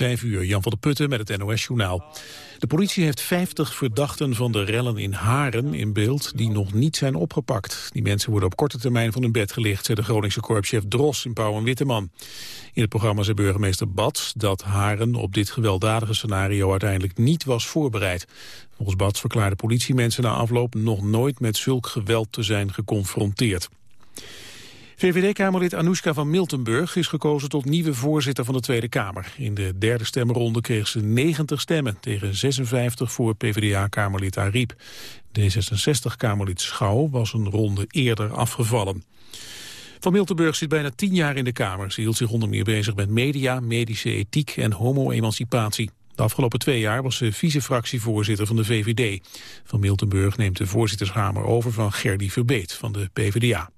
Vijf uur, Jan van der Putten met het NOS-journaal. De politie heeft 50 verdachten van de rellen in Haren in beeld die nog niet zijn opgepakt. Die mensen worden op korte termijn van hun bed gelicht, zei de Groningse korpschef Dros in Pauw en Witteman. In het programma zei burgemeester Bats dat Haren op dit gewelddadige scenario uiteindelijk niet was voorbereid. Volgens Bats verklaarden politiemensen na afloop nog nooit met zulk geweld te zijn geconfronteerd. VVD-kamerlid Anoushka van Miltenburg is gekozen tot nieuwe voorzitter van de Tweede Kamer. In de derde stemronde kreeg ze 90 stemmen tegen 56 voor PvdA-kamerlid Ariep. D66-kamerlid Schouw was een ronde eerder afgevallen. Van Miltenburg zit bijna tien jaar in de Kamer. Ze hield zich onder meer bezig met media, medische ethiek en homo-emancipatie. De afgelopen twee jaar was ze vice-fractievoorzitter van de VVD. Van Miltenburg neemt de voorzittershamer over van Gerdy Verbeet van de PvdA.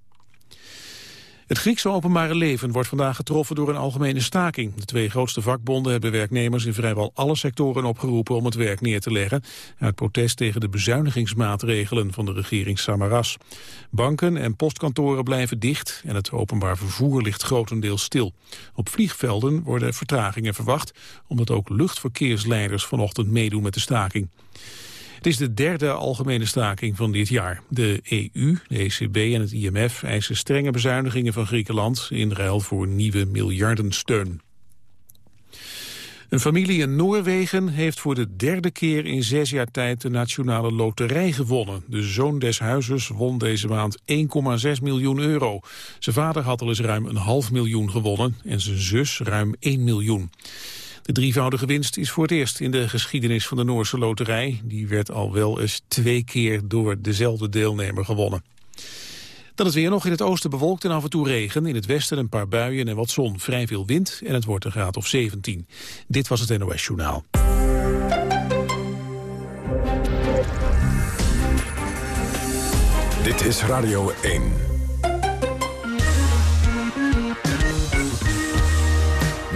Het Griekse openbare leven wordt vandaag getroffen door een algemene staking. De twee grootste vakbonden hebben werknemers in vrijwel alle sectoren opgeroepen om het werk neer te leggen, uit protest tegen de bezuinigingsmaatregelen van de regering Samaras. Banken en postkantoren blijven dicht en het openbaar vervoer ligt grotendeels stil. Op vliegvelden worden vertragingen verwacht, omdat ook luchtverkeersleiders vanochtend meedoen met de staking. Het is de derde algemene staking van dit jaar. De EU, de ECB en het IMF eisen strenge bezuinigingen van Griekenland... in ruil voor nieuwe miljardensteun. Een familie in Noorwegen heeft voor de derde keer in zes jaar tijd de nationale loterij gewonnen. De zoon des huizes won deze maand 1,6 miljoen euro. Zijn vader had al eens ruim een half miljoen gewonnen en zijn zus ruim 1 miljoen. De drievoudige winst is voor het eerst in de geschiedenis van de Noorse loterij. Die werd al wel eens twee keer door dezelfde deelnemer gewonnen. Dan het weer nog in het oosten bewolkt en af en toe regen. In het westen een paar buien en wat zon. Vrij veel wind en het wordt een graad of 17. Dit was het NOS Journaal. Dit is Radio 1.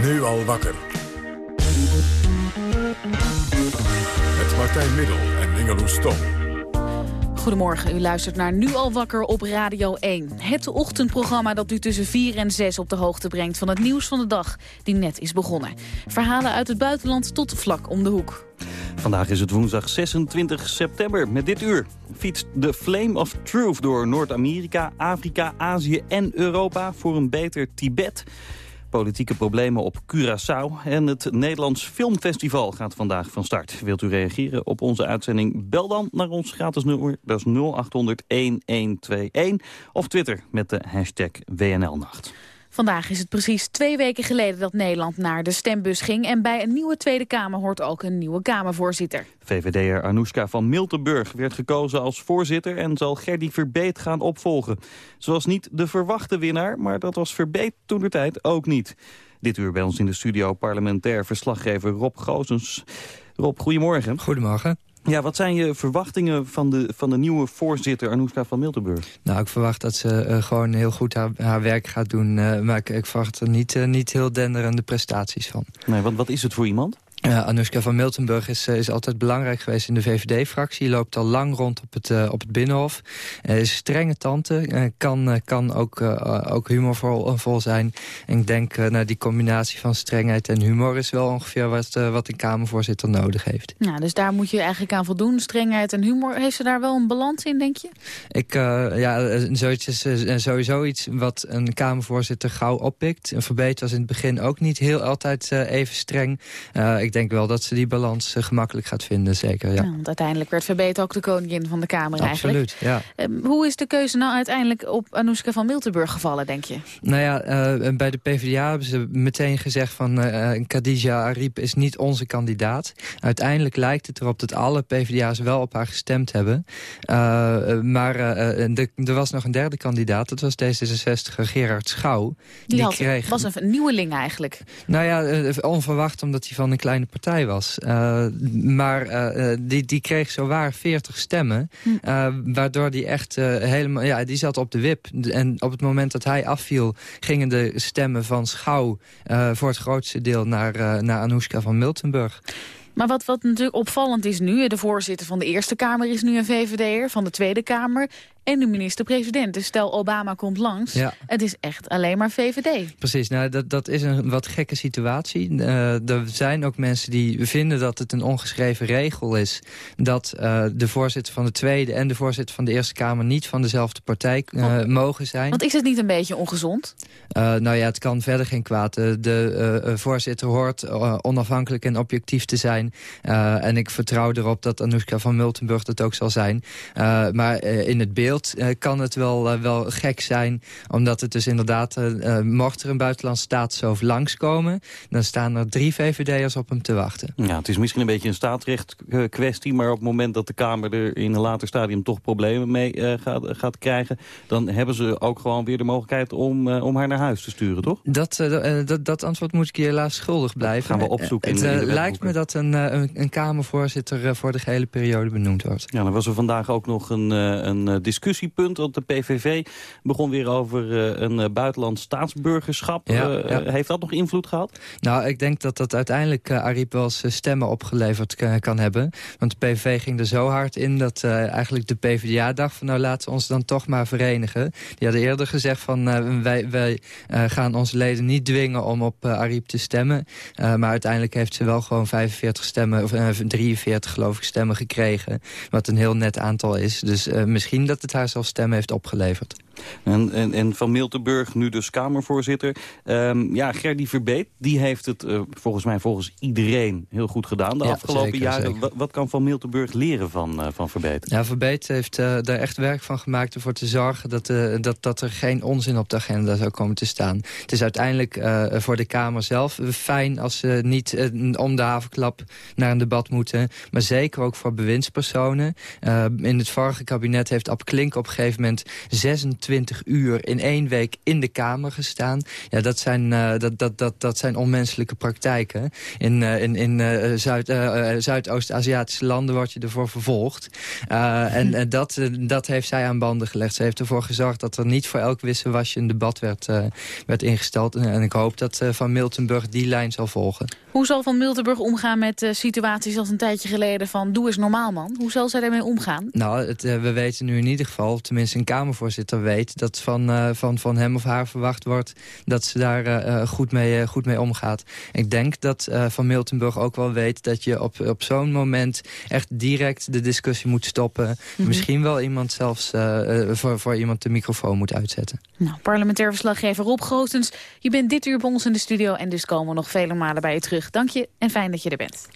Nu al wakker. Met Martijn Middel en Ingeloes Stom. Goedemorgen, u luistert naar Nu al wakker op Radio 1. Het ochtendprogramma dat u tussen 4 en 6 op de hoogte brengt... van het nieuws van de dag die net is begonnen. Verhalen uit het buitenland tot vlak om de hoek. Vandaag is het woensdag 26 september. Met dit uur fietst de Flame of Truth door Noord-Amerika, Afrika, Azië en Europa... voor een beter Tibet politieke problemen op Curaçao. En het Nederlands Filmfestival gaat vandaag van start. Wilt u reageren op onze uitzending? Bel dan naar ons gratis nummer. Dat is 0800-1121. Of Twitter met de hashtag WNLnacht. Vandaag is het precies twee weken geleden dat Nederland naar de stembus ging... en bij een nieuwe Tweede Kamer hoort ook een nieuwe Kamervoorzitter. VVD'er Anoushka van Miltenburg werd gekozen als voorzitter... en zal Gerdy Verbeet gaan opvolgen. Ze was niet de verwachte winnaar, maar dat was Verbeet toen de tijd ook niet. Dit uur bij ons in de studio parlementair verslaggever Rob Gozens. Rob, goedemorgen. Goedemorgen. Ja, wat zijn je verwachtingen van de, van de nieuwe voorzitter Anoushka van Miltenburg? Nou, ik verwacht dat ze uh, gewoon heel goed haar, haar werk gaat doen. Uh, maar ik, ik, verwacht er niet, uh, niet heel denderende prestaties van. Nee, want wat is het voor iemand? Uh, Anoushka van Miltenburg is, is altijd belangrijk geweest in de VVD-fractie. Loopt al lang rond op het, uh, op het Binnenhof. Uh, is strenge tante. kan kan ook, ook humorvol vol zijn. En ik denk, nou, die combinatie van strengheid en humor... is wel ongeveer wat, wat een Kamervoorzitter nodig heeft. Ja, dus daar moet je eigenlijk aan voldoen. Strengheid en humor. Heeft ze daar wel een balans in, denk je? Ik, ja, zoiets is sowieso iets wat een Kamervoorzitter gauw oppikt. Een Verbeet was in het begin ook niet heel altijd even streng. ik denk wel dat ze die balans uh, gemakkelijk gaat vinden, zeker. Ja. ja want uiteindelijk werd Verbeet ook de koningin van de Kamer Absoluut, eigenlijk. ja. Uh, hoe is de keuze nou uiteindelijk op Anoushka van Miltenburg gevallen, denk je? Nou ja, uh, bij de PvdA hebben ze meteen gezegd van Khadija Ariep is niet onze kandidaat. Uiteindelijk lijkt het erop dat alle PvdA's wel op haar gestemd hebben. maar er was nog een derde kandidaat, dat was D66 Gerard Schouw. Die, die had, kreeg... was een nieuweling eigenlijk. Nou ja, onverwacht omdat hij van een kleine partij was. Uh, maar uh, die, die kreeg zowaar 40 stemmen. Hm. Uh, waardoor die echt helemaal... Ja, die zat op de wip. En op het moment dat hij afviel... gingen de stemmen van Schouw voor het grootste deel naar, naar Anoushka van Miltenburg. Maar wat, wat natuurlijk opvallend is nu... de voorzitter van de Eerste Kamer is nu een VVD'er, van de Tweede Kamer en de minister-president. Dus stel Obama komt langs, ja. het is echt alleen maar VVD. Precies, nou, dat, dat is een wat gekke situatie. Uh, er zijn ook mensen die vinden dat het een ongeschreven regel is... dat uh, de voorzitter van de Tweede en de voorzitter van de Eerste Kamer... niet van dezelfde partij uh, mogen zijn. Want is het niet een beetje ongezond? nou ja, het kan verder geen kwaad. De voorzitter hoort onafhankelijk en objectief te zijn. en ik vertrouw erop dat Anoushka van Multenburg dat ook zal zijn. maar in het beeld kan het wel, wel gek zijn... omdat het dus inderdaad, mocht er een buitenlandse staatshoofd langskomen... dan staan er drie VVD'ers op hem te wachten. Ja, het is misschien een beetje een staatsrecht kwestie... maar op het moment dat de Kamer er in een later stadium toch problemen mee gaat, gaat krijgen... dan hebben ze ook gewoon weer de mogelijkheid om, om haar naar huis te sturen, toch? Dat, dat, dat antwoord moet ik je helaas schuldig blijven. gaan we opzoeken Het in, lijkt me dat een, een, een Kamervoorzitter voor de gehele periode benoemd wordt. Ja, dan was er vandaag ook nog een, een discussiepunt. Want de PVV begon weer over een buitenland staatsburgerschap. Ja, ja. Heeft dat nog invloed gehad? Nou, ik denk dat dat uiteindelijk Ariep wel eens stemmen opgeleverd kan hebben. Want de PVV ging er zo hard in dat eigenlijk de PvdA dacht van... nou, laten we ons dan toch maar verenigen. Die hadden eerder gezegd van wij, wij gaan onze leden niet dwingen om op Ariep te stemmen. maar uiteindelijk heeft ze wel gewoon 45 stemmen, of 43 geloof ik, stemmen gekregen. Wat een heel net aantal is. Dus misschien dat het haar zelf stemmen heeft opgeleverd. En, en, en Van Miltenburg, nu dus Kamervoorzitter. Um, ja, Gerdy Verbeet, die heeft het uh, volgens mij volgens iedereen heel goed gedaan de ja, afgelopen zeker, jaren. Zeker. Wat, wat, kan Van Miltenburg leren van, uh, van Verbeet? Ja, Verbeet heeft uh, daar echt werk van gemaakt ervoor te zorgen dat, dat, dat er geen onzin op de agenda zou komen te staan. Het is uiteindelijk voor de Kamer zelf fijn als ze niet om de havenklap naar een debat moeten. Maar zeker ook voor bewindspersonen. in het vorige kabinet heeft Ab Klink op een gegeven moment 26 20 uur in één week in de Kamer gestaan. Ja, dat zijn, uh, dat, dat, dat, dat zijn onmenselijke praktijken. In, uh, in, in uh, Zuid, Zuidoost-Aziatische landen word je ervoor vervolgd. en hm. dat, dat heeft zij aan banden gelegd. Ze heeft ervoor gezorgd dat er niet voor elk wisselwasje een debat werd, werd ingesteld. En, en, ik hoop dat Van Miltenburg die lijn zal volgen. Hoe zal Van Miltenburg omgaan met situaties als een tijdje geleden van doe eens normaal man? Hoe zal zij daarmee omgaan? Nou, het, we weten nu in ieder geval, tenminste een Kamervoorzitter weet dat van, uh, van, van hem of haar verwacht wordt dat ze daar uh, goed, mee, goed mee omgaat. Ik denk dat Van Miltenburg ook wel weet dat je op, op zo'n moment echt direct de discussie moet stoppen. Mhm. Misschien wel iemand zelfs voor, voor iemand de microfoon moet uitzetten. Nou, parlementair verslaggever Rob Gootens, je bent dit uur bij ons in de studio en dus komen we nog vele malen bij je terug. Dank je en fijn dat je er bent.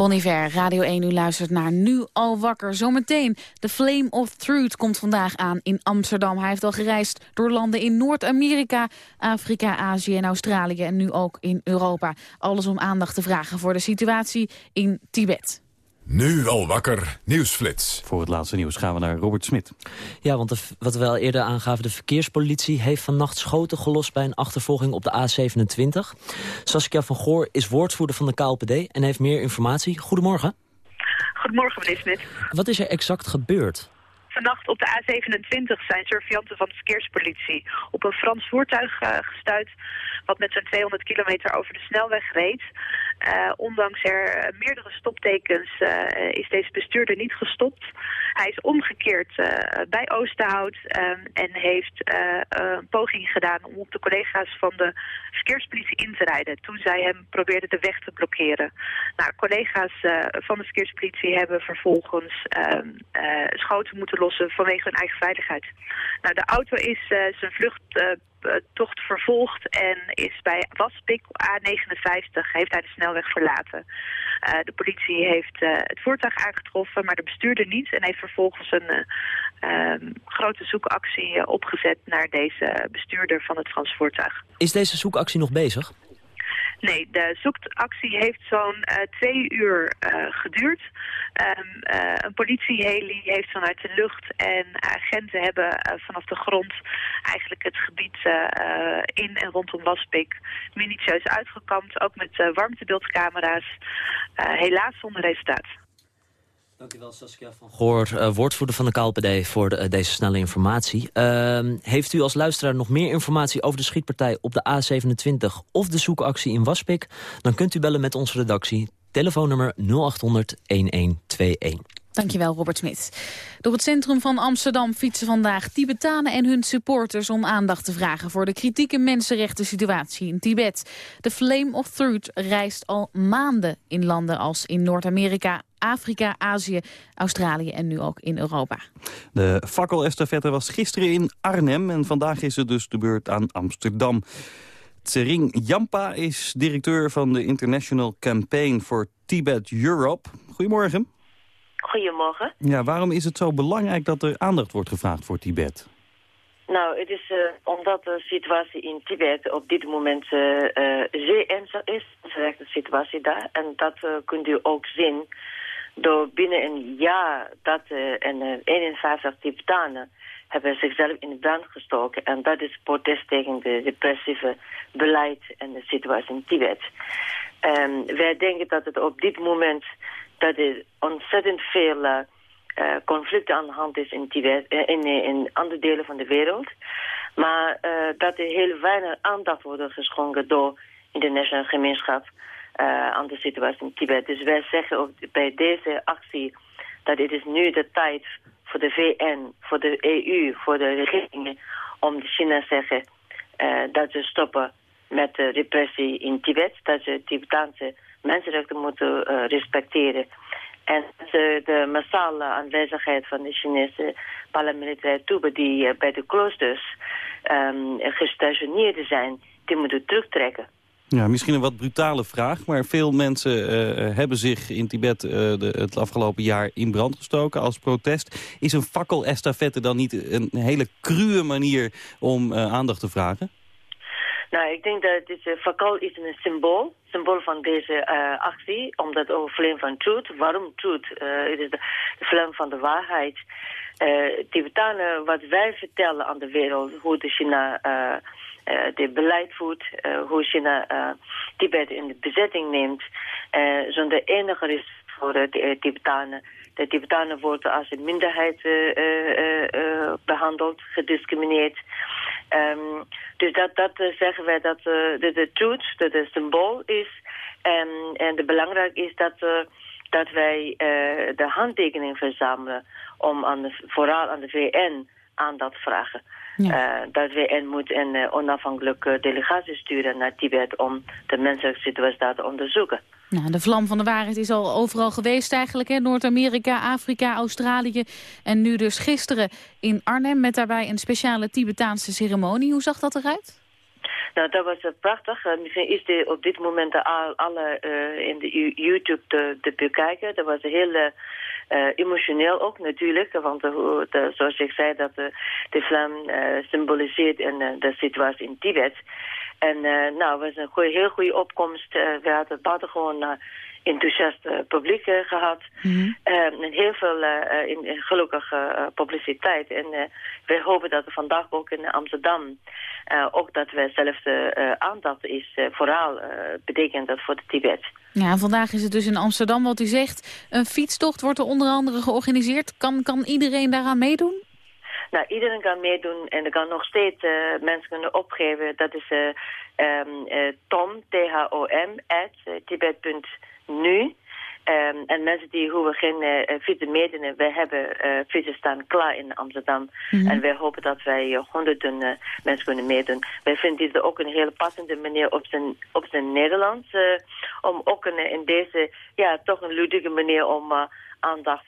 Boniver, Radio 1, u luistert naar Nu al wakker. Zometeen, de Flame of Truth komt vandaag aan in Amsterdam. Hij heeft al gereisd door landen in Noord-Amerika, Afrika, Azië en Australië... en nu ook in Europa. Alles om aandacht te vragen voor de situatie in Tibet. Nu al wakker, nieuwsflits. Voor het laatste nieuws gaan we naar Robert Smit. Ja, want wat we al eerder aangaven, de verkeerspolitie heeft vannacht schoten gelost bij een achtervolging op de A27. Saskia van Goor is woordvoerder van de KLPD en heeft meer informatie. Goedemorgen. Goedemorgen, meneer Smit. Wat is er exact gebeurd? Vannacht op de A27 zijn surveillanten van de verkeerspolitie op een Frans voertuig uh, gestuurd wat met zo'n 200 kilometer over de snelweg reed. Uh, ondanks er meerdere stoptekens uh, is deze bestuurder niet gestopt. Hij is omgekeerd bij Oosterhout um, en heeft een poging gedaan om op de collega's van de verkeerspolitie in te rijden. Toen zij hem probeerden de weg te blokkeren. Nou, collega's van de verkeerspolitie hebben vervolgens ehm, schoten moeten lossen vanwege hun eigen veiligheid. Nou, de auto is zijn vlucht tocht vervolgd en is bij Waspik A59 heeft hij de snelweg verlaten. Uh, de politie heeft uh, het voertuig aangetroffen, maar de bestuurder niet en heeft vervolgens een um, grote zoekactie opgezet naar deze bestuurder van het Frans voertuig. Is deze zoekactie nog bezig? Nee, de zoekactie heeft zo'n uh, twee uur uh, geduurd. Um, uh, een politieheli heeft vanuit de lucht en agenten hebben vanaf de grond eigenlijk het gebied in en rondom Waspik minutieus uitgekampt. Ook met warmtebeeldcamera's. helaas zonder resultaat. Dankjewel Saskia van Goor, uh, woordvoerder van de KLPD, voor de, uh, deze snelle informatie. Uh, heeft u als luisteraar nog meer informatie over de schietpartij op de A27 of de zoekactie in Waspik? Dan kunt u bellen met onze redactie. Telefoonnummer 0800 1121. Dankjewel, Robert Smit. Door het centrum van Amsterdam fietsen vandaag Tibetanen en hun supporters... om aandacht te vragen voor de kritieke mensenrechten situatie in Tibet. De Flame of Truth reist al maanden in landen als in Noord-Amerika... Afrika, Azië, Australië en nu ook in Europa. De fakkelestafette was gisteren in Arnhem... en vandaag is het dus de beurt aan Amsterdam. Tsering Jampa is directeur van de International Campaign for Tibet Europe. Goedemorgen. Goedemorgen. Ja, waarom is het zo belangrijk dat er aandacht wordt gevraagd voor Tibet? Nou, het is uh, omdat de situatie in Tibet op dit moment uh, uh, zeer ernstig is. De situatie daar. En dat kunt u ook zien door binnen een jaar dat en, 51 Tibetanen hebben zichzelf in de brand gestoken. En dat is protest tegen de repressieve beleid en de situatie in Tibet. Um, wij denken dat het op dit moment dat er ontzettend veel uh, conflicten aan de hand is in, Tibet, in, in andere delen van de wereld. Maar dat er heel weinig aandacht wordt geschonken door de internationale gemeenschap aan de situatie in Tibet. Dus wij zeggen ook bij deze actie dat het is nu de tijd voor de VN, voor de EU, voor de regeringen om de China te zeggen dat ze stoppen met de repressie in Tibet, dat ze Tibetaanse mensenrechten moeten uh, respecteren. En de, massale aanwezigheid van de Chinese paramilitaire troepen die bij de kloosters um, gestationeerd zijn, die moeten terugtrekken. Ja, misschien een wat brutale vraag, maar veel mensen uh, hebben zich in Tibet uh, de, het afgelopen jaar in brand gestoken als protest. Is een fakkelestafette dan niet een hele cruwe manier om uh, aandacht te vragen? Nou, ik denk dat dit fakkel is een symbool, symbool van deze actie, omdat over vlam van truth. Waarom truth? het is de, vlam van de waarheid. Tibetanen, wat wij vertellen aan de wereld, hoe de China uh, de beleid voert, uh, hoe China Tibet in de bezetting neemt, zonder enige risico voor de Tibetanen. De Tibetanen worden als een minderheid behandeld, gediscrimineerd. Um, dus dat, dat zeggen wij dat de, de truth, dat de symbool is. En, en de belangrijk is dat, dat wij de handtekening verzamelen om aan de, vooral aan de VN aandacht vragen. Ja. Uh, dat VN moet een uh, onafhankelijke delegatie sturen naar Tibet om de menselijke situatie daar te onderzoeken. Nou, de vlam van de waarheid is al overal geweest eigenlijk. Noord-Amerika, Afrika, Australië. En nu dus gisteren in Arnhem met daarbij een speciale Tibetaanse ceremonie. Hoe zag dat eruit? Nou, dat was uh, prachtig. Misschien is die op dit moment al, alle uh, in de YouTube te, te bekijken. Dat was een hele uh, emotioneel ook natuurlijk, want de, de, zoals ik zei, dat de, de vlam uh, symboliseert in, uh, de situatie in Tibet. En nou, het was een goeie, heel goede opkomst. we hadden buitengewoon enthousiast publiek gehad. Mm -hmm. en heel veel in, in gelukkige publiciteit. En wij hopen dat vandaag ook in Amsterdam... ook dat we zelfde aandacht is, vooral betekent dat voor de Tibet. Ja, vandaag is het dus in Amsterdam wat u zegt. Een fietstocht wordt er onder andere georganiseerd. Kan, kan iedereen daaraan meedoen? Nou, iedereen kan meedoen en er kan nog steeds uh, mensen kunnen opgeven. Dat is uh, tom, T-H-O-M, at tibet.nu. Um, en mensen die hoeven geen uh, fietsen meedoen. Wij hebben uh, fietsen staan klaar in Amsterdam. Mm -hmm. En wij hopen dat wij honderden uh, mensen kunnen meedoen. Wij vinden dit ook een hele passende manier op zijn, op zijn Nederlands. om ook een, in deze, ja, toch een ludieke manier om aandacht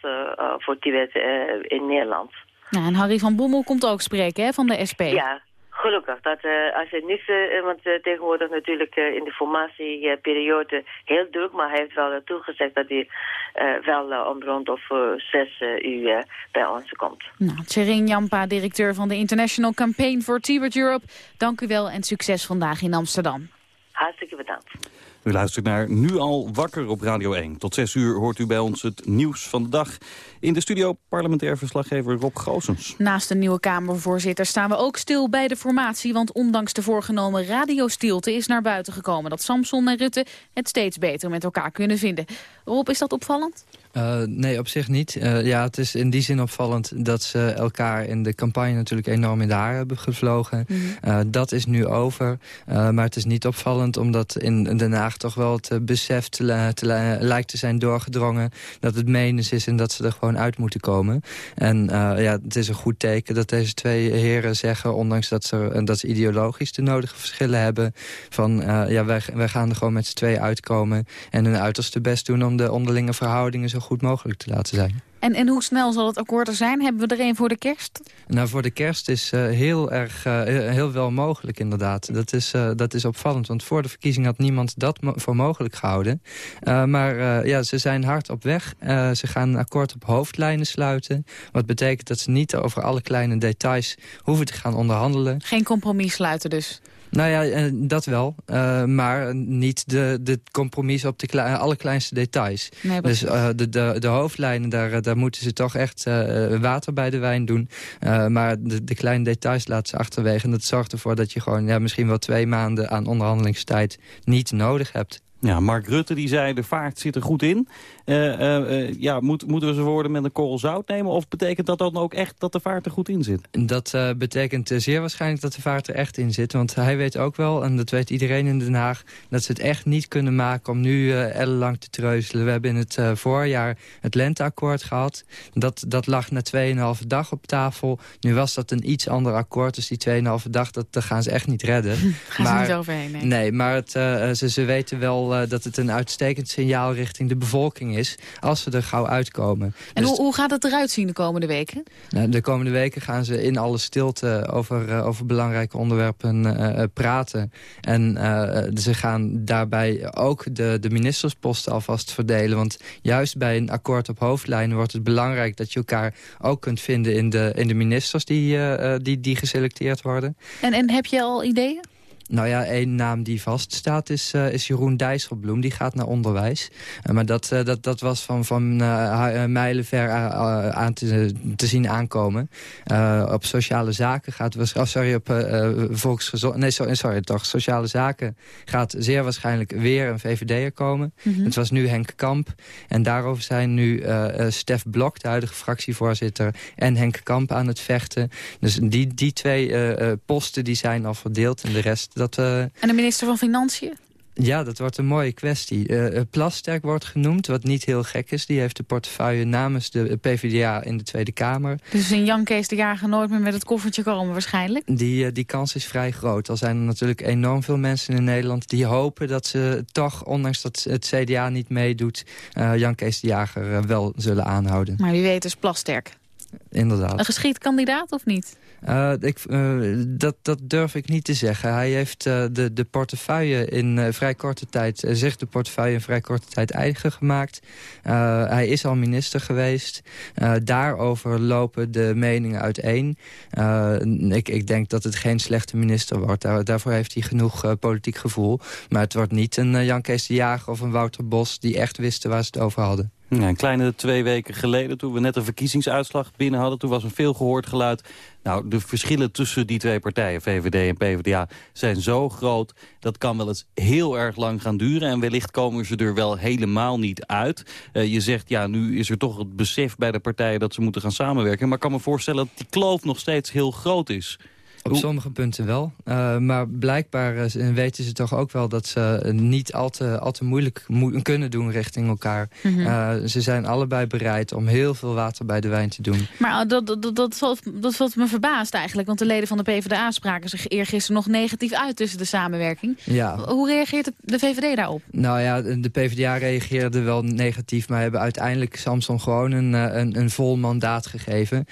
voor Tibet in Nederland. Ja, en Harry van Bommel komt ook spreken hè, van de SP. Ja, Gelukkig. Dat, uh, als hij niet, uh, want uh, tegenwoordig natuurlijk in de formatieperiode heel druk, maar hij heeft wel toegezegd dat hij wel om rond of zes uur bij ons komt. Nou, Tjerin Jampa, directeur van de International Campaign for Tibet Europe. Dank u wel en succes vandaag in Amsterdam. Hartstikke bedankt. U luistert naar Nu al wakker op Radio 1. Tot 6 uur hoort u bij ons het nieuws van de dag. In de studio parlementair verslaggever Rob Goossens. Naast de nieuwe Kamervoorzitter staan we ook stil bij de formatie... want ondanks de voorgenomen radiostilte is naar buiten gekomen... dat Samson en Rutte het steeds beter met elkaar kunnen vinden. Rob, is dat opvallend? Uh, nee, op zich niet. Uh, ja, het is in die zin opvallend dat ze elkaar in de campagne natuurlijk enorm in de haar hebben gevlogen. Mm -hmm. uh, dat is nu over. maar het is niet opvallend omdat in Den Haag toch wel het besef te, te, lijkt te zijn doorgedrongen dat het menens is en dat ze er gewoon uit moeten komen. En ja, het is een goed teken dat deze twee heren zeggen, ondanks dat ze, dat ze ideologisch de nodige verschillen hebben, van ja, wij, wij gaan er gewoon met z'n twee uitkomen en hun uiterste best doen om de onderlinge verhoudingen zo goed mogelijk te laten zijn. En, en hoe snel zal het akkoord er zijn? Hebben we er een voor de kerst? Nou, voor de kerst is uh, heel erg uh, heel wel mogelijk inderdaad. Dat is, uh, dat is opvallend, want voor de verkiezing had niemand dat mo voor mogelijk gehouden. maar ja, ze zijn hard op weg. ze gaan een akkoord op hoofdlijnen sluiten. Wat betekent dat ze niet over alle kleine details hoeven te gaan onderhandelen. Geen compromis sluiten dus? Nou ja, dat wel. Uh, maar niet de, de compromis op de klei, allerkleinste details. Nee, dus uh, de, de, de hoofdlijnen, daar, daar moeten ze toch echt uh, water bij de wijn doen. maar de, de kleine details laten ze achterwege. En dat zorgt ervoor dat je gewoon ja, misschien wel twee maanden aan onderhandelingstijd niet nodig hebt. Ja, Mark Rutte die zei de vaart zit er goed in. Uh, uh, ja, moet, moeten we ze woorden met een korrel zout nemen? Of betekent dat dan ook echt dat de vaart er goed in zit? Dat uh, betekent zeer waarschijnlijk dat de vaart er echt in zit. Want hij weet ook wel, en dat weet iedereen in Den Haag... dat ze het echt niet kunnen maken om nu ellenlang te treuzelen. We hebben in het voorjaar het lenteakkoord gehad. Dat, dat lag na 2,5 dag op tafel. Nu was dat een iets ander akkoord. Dus die 2,5 dag, dat, dat gaan ze echt niet redden. gaan maar, ze niet overheen, nee. nee maar het, ze, ze weten wel wel dat het een uitstekend signaal richting de bevolking is... als ze er gauw uitkomen. En dus hoe, hoe gaat het eruit zien de komende weken? Nou, de komende weken gaan ze in alle stilte over, over belangrijke onderwerpen praten. En ze gaan daarbij ook de, de ministersposten alvast verdelen. Want juist bij een akkoord op hoofdlijnen wordt het belangrijk... dat je elkaar ook kunt vinden in de, in de ministers die, die, die geselecteerd worden. En, en heb je al ideeën? Nou ja, één naam die vaststaat is, uh, is Jeroen Dijsselbloem. Die gaat naar onderwijs. Uh, maar dat, uh, dat, dat was van, van mijlenver aan te, te, zien aankomen. op sociale zaken gaat... Oh, sorry, op volksgezond... Nee, sorry, sorry, toch. Sociale zaken gaat zeer waarschijnlijk weer een VVD'er komen. Mm -hmm. Het was nu Henk Kamp. En daarover zijn nu Stef Blok, de huidige fractievoorzitter... en Henk Kamp aan het vechten. Dus die, die twee posten die zijn al verdeeld. En de rest dat, uh... En de minister van Financiën? Ja, dat wordt een mooie kwestie. Uh, Plasterk wordt genoemd, wat niet heel gek is. Die heeft de portefeuille namens de PvdA in de Tweede Kamer. Dus een Jan Kees de Jager nooit meer met het koffertje komen waarschijnlijk? Die, uh, die kans is vrij groot. Al zijn er natuurlijk enorm veel mensen in Nederland... die hopen dat ze toch, ondanks dat het CDA niet meedoet... Uh, Jan Kees de Jager wel zullen aanhouden. Maar wie weet is Plasterk. Inderdaad. Een geschikt kandidaat of niet? Uh, ik, uh, dat, dat durf ik niet te zeggen. Hij heeft uh, de, de portefeuille in vrij korte tijd... zich de portefeuille in vrij korte tijd eigen gemaakt. hij is al minister geweest. daarover lopen de meningen uiteen. ik, ik denk dat het geen slechte minister wordt. Daar, daarvoor heeft hij genoeg politiek gevoel. Maar het wordt niet een Jan Kees de Jager of een Wouter Bos... die echt wisten waar ze het over hadden. Ja, een kleine twee weken geleden, toen we net een verkiezingsuitslag binnen hadden... toen was een veel gehoord geluid. Nou, de verschillen tussen die twee partijen, VVD en PvdA, zijn zo groot... dat kan wel eens heel erg lang gaan duren. En wellicht komen ze er wel helemaal niet uit. Uh, je zegt, ja, nu is er toch het besef bij de partijen... dat ze moeten gaan samenwerken. Maar ik kan me voorstellen dat die kloof nog steeds heel groot is. Op sommige punten wel. Uh, maar blijkbaar uh, weten ze toch ook wel dat ze niet al te, al te moeilijk mo kunnen doen richting elkaar. Mm -hmm. uh, ze zijn allebei bereid om heel veel water bij de wijn te doen. Maar dat, dat, dat, valt, dat valt me verbaasd eigenlijk. Want de leden van de PvdA spraken zich eergisteren nog negatief uit tussen de samenwerking. Ja. Hoe reageert de VVD daarop? Nou ja, de PvdA reageerde wel negatief. Maar hebben uiteindelijk Samson gewoon een, een, een vol mandaat gegeven.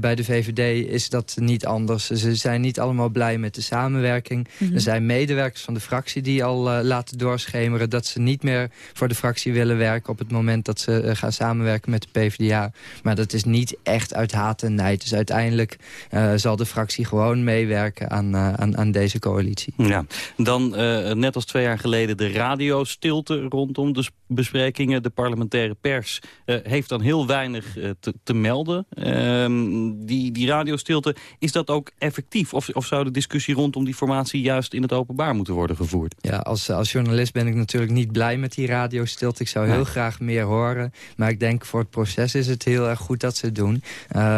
bij de VVD is dat niet anders. Ze zijn zijn niet allemaal blij met de samenwerking. Mm -hmm. Er zijn medewerkers van de fractie die al uh, laten doorschemeren... dat ze niet meer voor de fractie willen werken... op het moment dat ze uh, gaan samenwerken met de PvdA. Maar dat is niet echt uit haat en nijd. Dus uiteindelijk uh, zal de fractie gewoon meewerken aan, aan, aan, deze coalitie. Ja, dan net als twee jaar geleden de radiostilte rondom de besprekingen. De parlementaire pers heeft dan heel weinig te, te, melden. Ehm, die, die radiostilte, is dat ook effectief? Of, of zou de discussie rondom die formatie juist in het openbaar moeten worden gevoerd? Ja, als, als journalist ben ik natuurlijk niet blij met die radiostilte. Ik zou heel graag meer horen. Maar ik denk voor het proces is het heel erg goed dat ze het doen.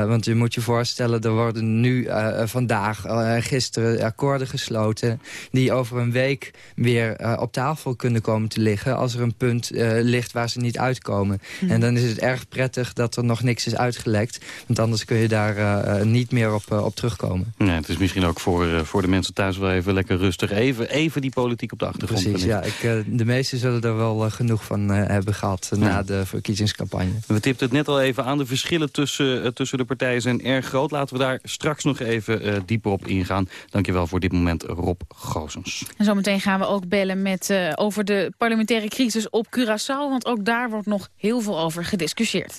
Want je moet je voorstellen, er worden nu vandaag, gisteren akkoorden gesloten... die over een week weer op tafel kunnen komen te liggen... als er een punt ligt waar ze niet uitkomen. Mm. En dan is het erg prettig dat er nog niks is uitgelekt. Want anders kun je daar niet meer op, op terugkomen. Nee, het is misschien ook voor, uh, voor de mensen thuis wel even lekker rustig. Even, even die politiek op de achtergrond. Precies, ja. Ik, uh, de meesten zullen er wel uh, genoeg van hebben gehad ja. na de verkiezingscampagne. We tipten het net al even aan. De verschillen tussen, tussen de partijen zijn erg groot. Laten we daar straks nog even dieper op ingaan. Dankjewel voor dit moment, Rob Gozens. En zometeen gaan we ook bellen met, over de parlementaire crisis op Curaçao. Want ook daar wordt nog heel veel over gediscussieerd.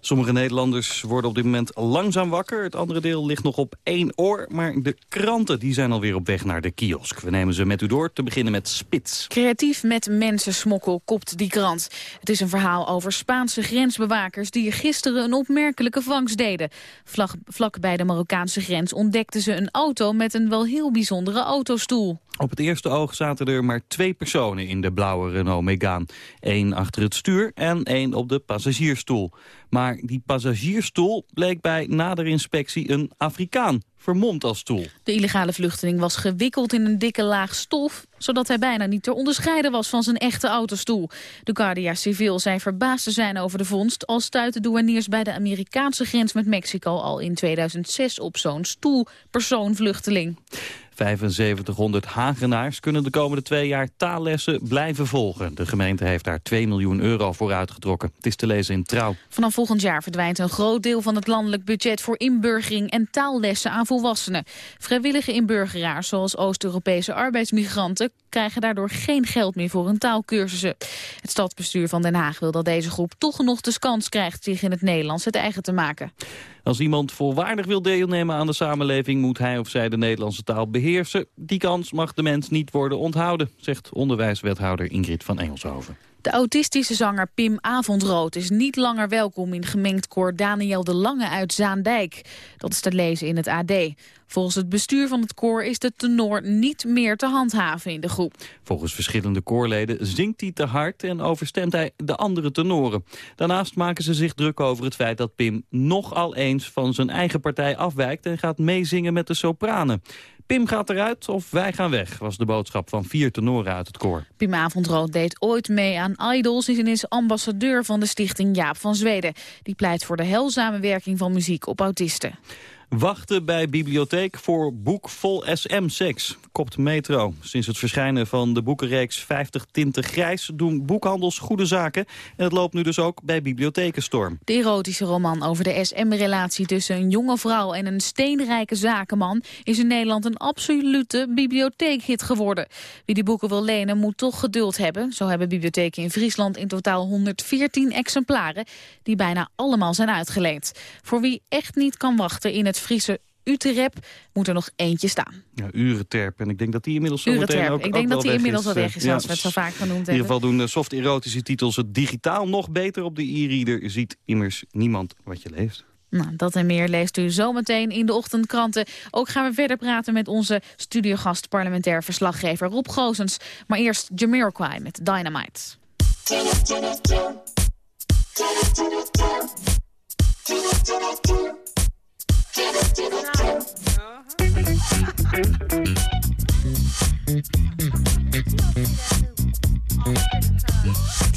Sommige Nederlanders worden op dit moment langzaam wakker. Het andere deel ligt nog op één oor. Maar de kranten die zijn alweer op weg naar de kiosk. We nemen ze met u door, te beginnen met Spits. Creatief met mensensmokkel kopt die krant. Het is een verhaal over Spaanse grensbewakers... die gisteren een opmerkelijke vangst deden. Vlak, vlak bij de Marokkaanse grens ontdekten ze een auto... met een wel heel bijzondere autostoel. Op het eerste oog zaten er maar twee personen in de blauwe Renault Megane. Eén achter het stuur en één op de passagiersstoel. Maar die passagiersstoel bleek bij nader inspectie een Afrikaan, vermomd als stoel. De illegale vluchteling was gewikkeld in een dikke laag stof... zodat hij bijna niet te onderscheiden was van zijn echte autostoel. De Guardia Civil zei verbaasd te zijn over de vondst... al stuitte douaniers bij de Amerikaanse grens met Mexico al in 2006 op zo'n stoelpersoonvluchteling. 7500 Hagenaars kunnen de komende twee jaar taallessen blijven volgen. De gemeente heeft daar 2 miljoen euro voor uitgetrokken. Het is te lezen in Trouw. Vanaf volgend jaar verdwijnt een groot deel van het landelijk budget voor inburgering en taallessen aan volwassenen. Vrijwillige inburgeraars, zoals Oost-Europese arbeidsmigranten, krijgen daardoor geen geld meer voor hun taalkursussen. Het stadsbestuur van Den Haag wil dat deze groep toch nog de kans krijgt zich in het Nederlands het eigen te maken. Als iemand volwaardig wil deelnemen aan de samenleving... moet hij of zij de Nederlandse taal beheersen. Die kans mag de mens niet worden onthouden, zegt onderwijswethouder Ingrid van Engelshoven. De autistische zanger Pim Avondrood is niet langer welkom in gemengd koor Daniel de Lange uit Zaandijk. Dat is te lezen in het AD. Volgens het bestuur van het koor is de tenor niet meer te handhaven in de groep. Volgens verschillende koorleden zingt hij te hard en overstemt hij de andere tenoren. Daarnaast maken ze zich druk over het feit dat Pim nogal eens van zijn eigen partij afwijkt en gaat meezingen met de sopranen. Pim gaat eruit of wij gaan weg, was de boodschap van vier tenoren uit het koor. Pim Avondrood deed ooit mee aan Idols en is ambassadeur van de stichting Jaap van Zweden. Die pleit voor de heilzame werking van muziek op autisten. Wachten bij bibliotheek voor boek vol SM-seks, kopt Metro. Sinds het verschijnen van de boekenreeks 50 Tinten Grijs... doen boekhandels goede zaken. En het loopt nu dus ook bij bibliotheken storm. De erotische roman over de SM-relatie tussen een jonge vrouw... en een steenrijke zakenman is in Nederland een absolute bibliotheekhit geworden. Wie die boeken wil lenen moet toch geduld hebben. Zo hebben bibliotheken in Friesland in totaal 114 exemplaren... die bijna allemaal zijn uitgeleend. Voor wie echt niet kan wachten in het Friese Utrep moet er nog eentje staan. Ja, Ureterp. En ik denk dat die inmiddels zo meteen ook Ik denk dat die inmiddels al weg is, eh, ja, als we het zo vaak genoemd hebben. In ieder geval doen soft-erotische titels het digitaal nog beter op de e-reader. Ziet immers niemand wat je leest. Nou, dat en meer leest u zometeen in de ochtendkranten. Ook gaan we verder praten met onze studiegast, parlementair verslaggever Rob Goosens. Maar eerst Jamiroquai met Dynamite. Jiggle, jiggle, jiggle. Uh -huh.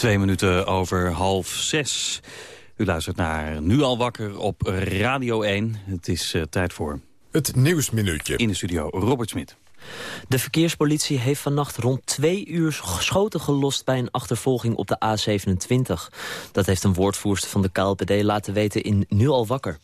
Twee minuten over half zes. U luistert naar Nu al wakker op Radio 1. Het is uh, tijd voor... Het Nieuwsminuutje. In de studio Robert Smit. De verkeerspolitie heeft vannacht rond twee uur schoten gelost... bij een achtervolging op de A27. Dat heeft een woordvoerster van de KLPD laten weten in Nu al wakker.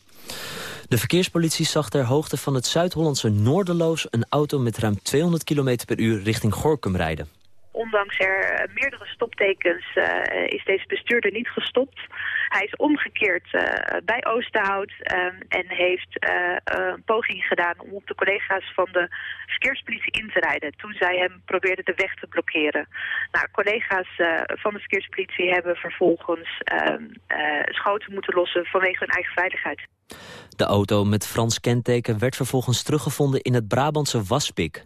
De verkeerspolitie zag ter hoogte van het Zuid-Hollandse Noorderloos... een auto met ruim 200 km per uur richting Gorkum rijden. Ondanks er meerdere stoptekens uh, is deze bestuurder niet gestopt. Hij is omgekeerd uh, bij Oosterhout um, en heeft een poging gedaan om op de collega's van de verkeerspolitie in te rijden. Toen zij hem probeerden de weg te blokkeren. Nou, collega's van de verkeerspolitie hebben vervolgens ehm, schoten moeten lossen vanwege hun eigen veiligheid. De auto met Frans kenteken werd vervolgens teruggevonden in het Brabantse Waspik.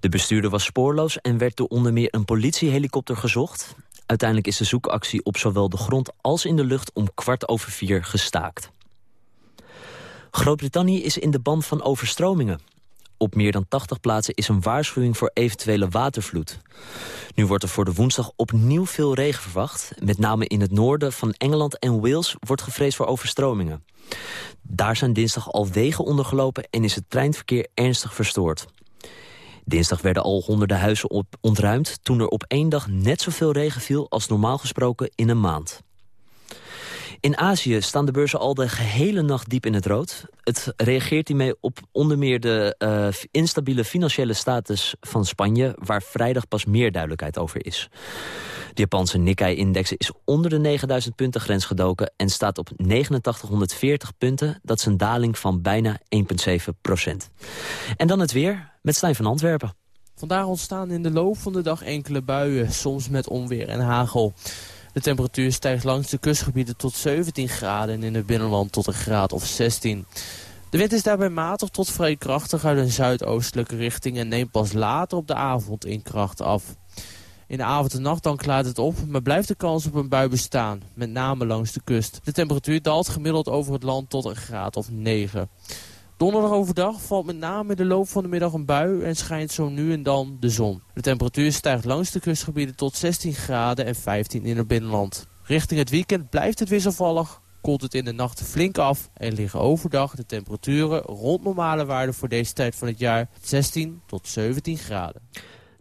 De bestuurder was spoorloos en werd door onder meer een politiehelikopter gezocht. Uiteindelijk is de zoekactie op zowel de grond als in de lucht om kwart over vier gestaakt. Groot-Brittannië is in de band van overstromingen. Op meer dan 80 plaatsen is een waarschuwing voor eventuele watervloed. Nu wordt er voor de woensdag opnieuw veel regen verwacht. Met name in het noorden van Engeland en Wales wordt gevreesd voor overstromingen. Daar zijn dinsdag al wegen ondergelopen en is het treinverkeer ernstig verstoord. Dinsdag werden al honderden huizen op ontruimd... toen er op één dag net zoveel regen viel als normaal gesproken in een maand. In Azië staan de beurzen al de gehele nacht diep in het rood. Het reageert hiermee op onder meer de uh, instabiele financiële status van Spanje... waar vrijdag pas meer duidelijkheid over is. De Japanse Nikkei-index is onder de 9000 punten grens gedoken... en staat op 8940 punten. Dat is een daling van bijna 1,7 procent. En dan het weer met Stijn van Antwerpen. Vandaag ontstaan in de loop van de dag enkele buien, soms met onweer en hagel. De temperatuur stijgt langs de kustgebieden tot 17 graden en in het binnenland tot een graad of 16. De wind is daarbij matig tot vrij krachtig uit een zuidoostelijke richting en neemt pas later op de avond in kracht af. In de avond en nacht dan klaart het op, maar blijft de kans op een bui bestaan, met name langs de kust. De temperatuur daalt gemiddeld over het land tot een graad of 9. Donderdag overdag valt met name in de loop van de middag een bui en schijnt zo nu en dan de zon. De temperatuur stijgt langs de kustgebieden tot 16 graden en 15 in het binnenland. Richting het weekend blijft het wisselvallig, koelt het in de nacht flink af en liggen overdag de temperaturen rond normale waarden voor deze tijd van het jaar 16 tot 17 graden.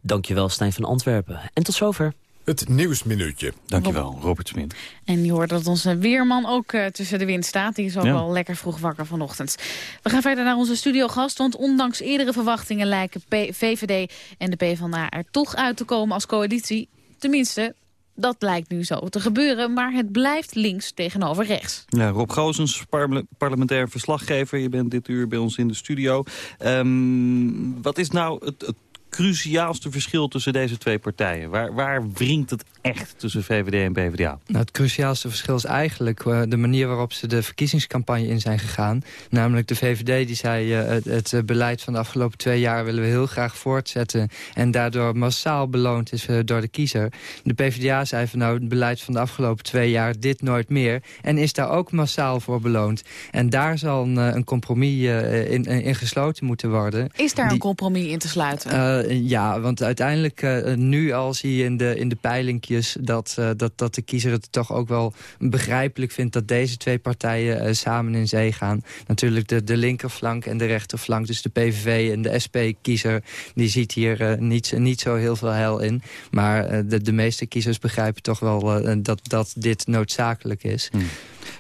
Dankjewel Stijn van Antwerpen. En tot zover. Het Nieuwsminuutje. Dankjewel, Robert Smit. En je hoort dat onze weerman ook uh, tussen de wind staat. Die is ook ja. wel lekker vroeg wakker vanochtend. We gaan verder naar onze studiogast. Want ondanks eerdere verwachtingen lijken P VVD en de PvdA er toch uit te komen als coalitie. Tenminste, dat lijkt nu zo te gebeuren, maar het blijft links tegenover rechts. Ja, Rob Goosens, parle parlementair verslaggever. Je bent dit uur bij ons in de studio. Um, wat is nou het, het cruciaalste verschil tussen deze twee partijen? Waar, waar wringt het echt tussen VVD en PvdA? Nou, het cruciaalste verschil is eigenlijk uh, de manier waarop ze de verkiezingscampagne in zijn gegaan. Namelijk de VVD die zei uh, het, het, eh, beleid van de afgelopen twee jaar willen we heel graag voortzetten. En daardoor massaal beloond is uh, door de kiezer. De PvdA zei van nou het beleid van de afgelopen twee jaar dit nooit meer. En is daar ook massaal voor beloond. En daar zal een, een compromis in, in, gesloten moeten worden. Is daar die, een compromis in te sluiten? Ja, want uiteindelijk uh, nu al zie je in de, in de peilingjes... Dat, dat, dat de kiezer het toch ook wel begrijpelijk vindt... dat deze twee partijen samen in zee gaan. Natuurlijk de, de linkerflank en de rechterflank, dus de PVV en de SP-kiezer... die ziet hier niet, niet zo heel veel heil in. Maar de, de meeste kiezers begrijpen toch wel dat, dat dit noodzakelijk is. Hmm.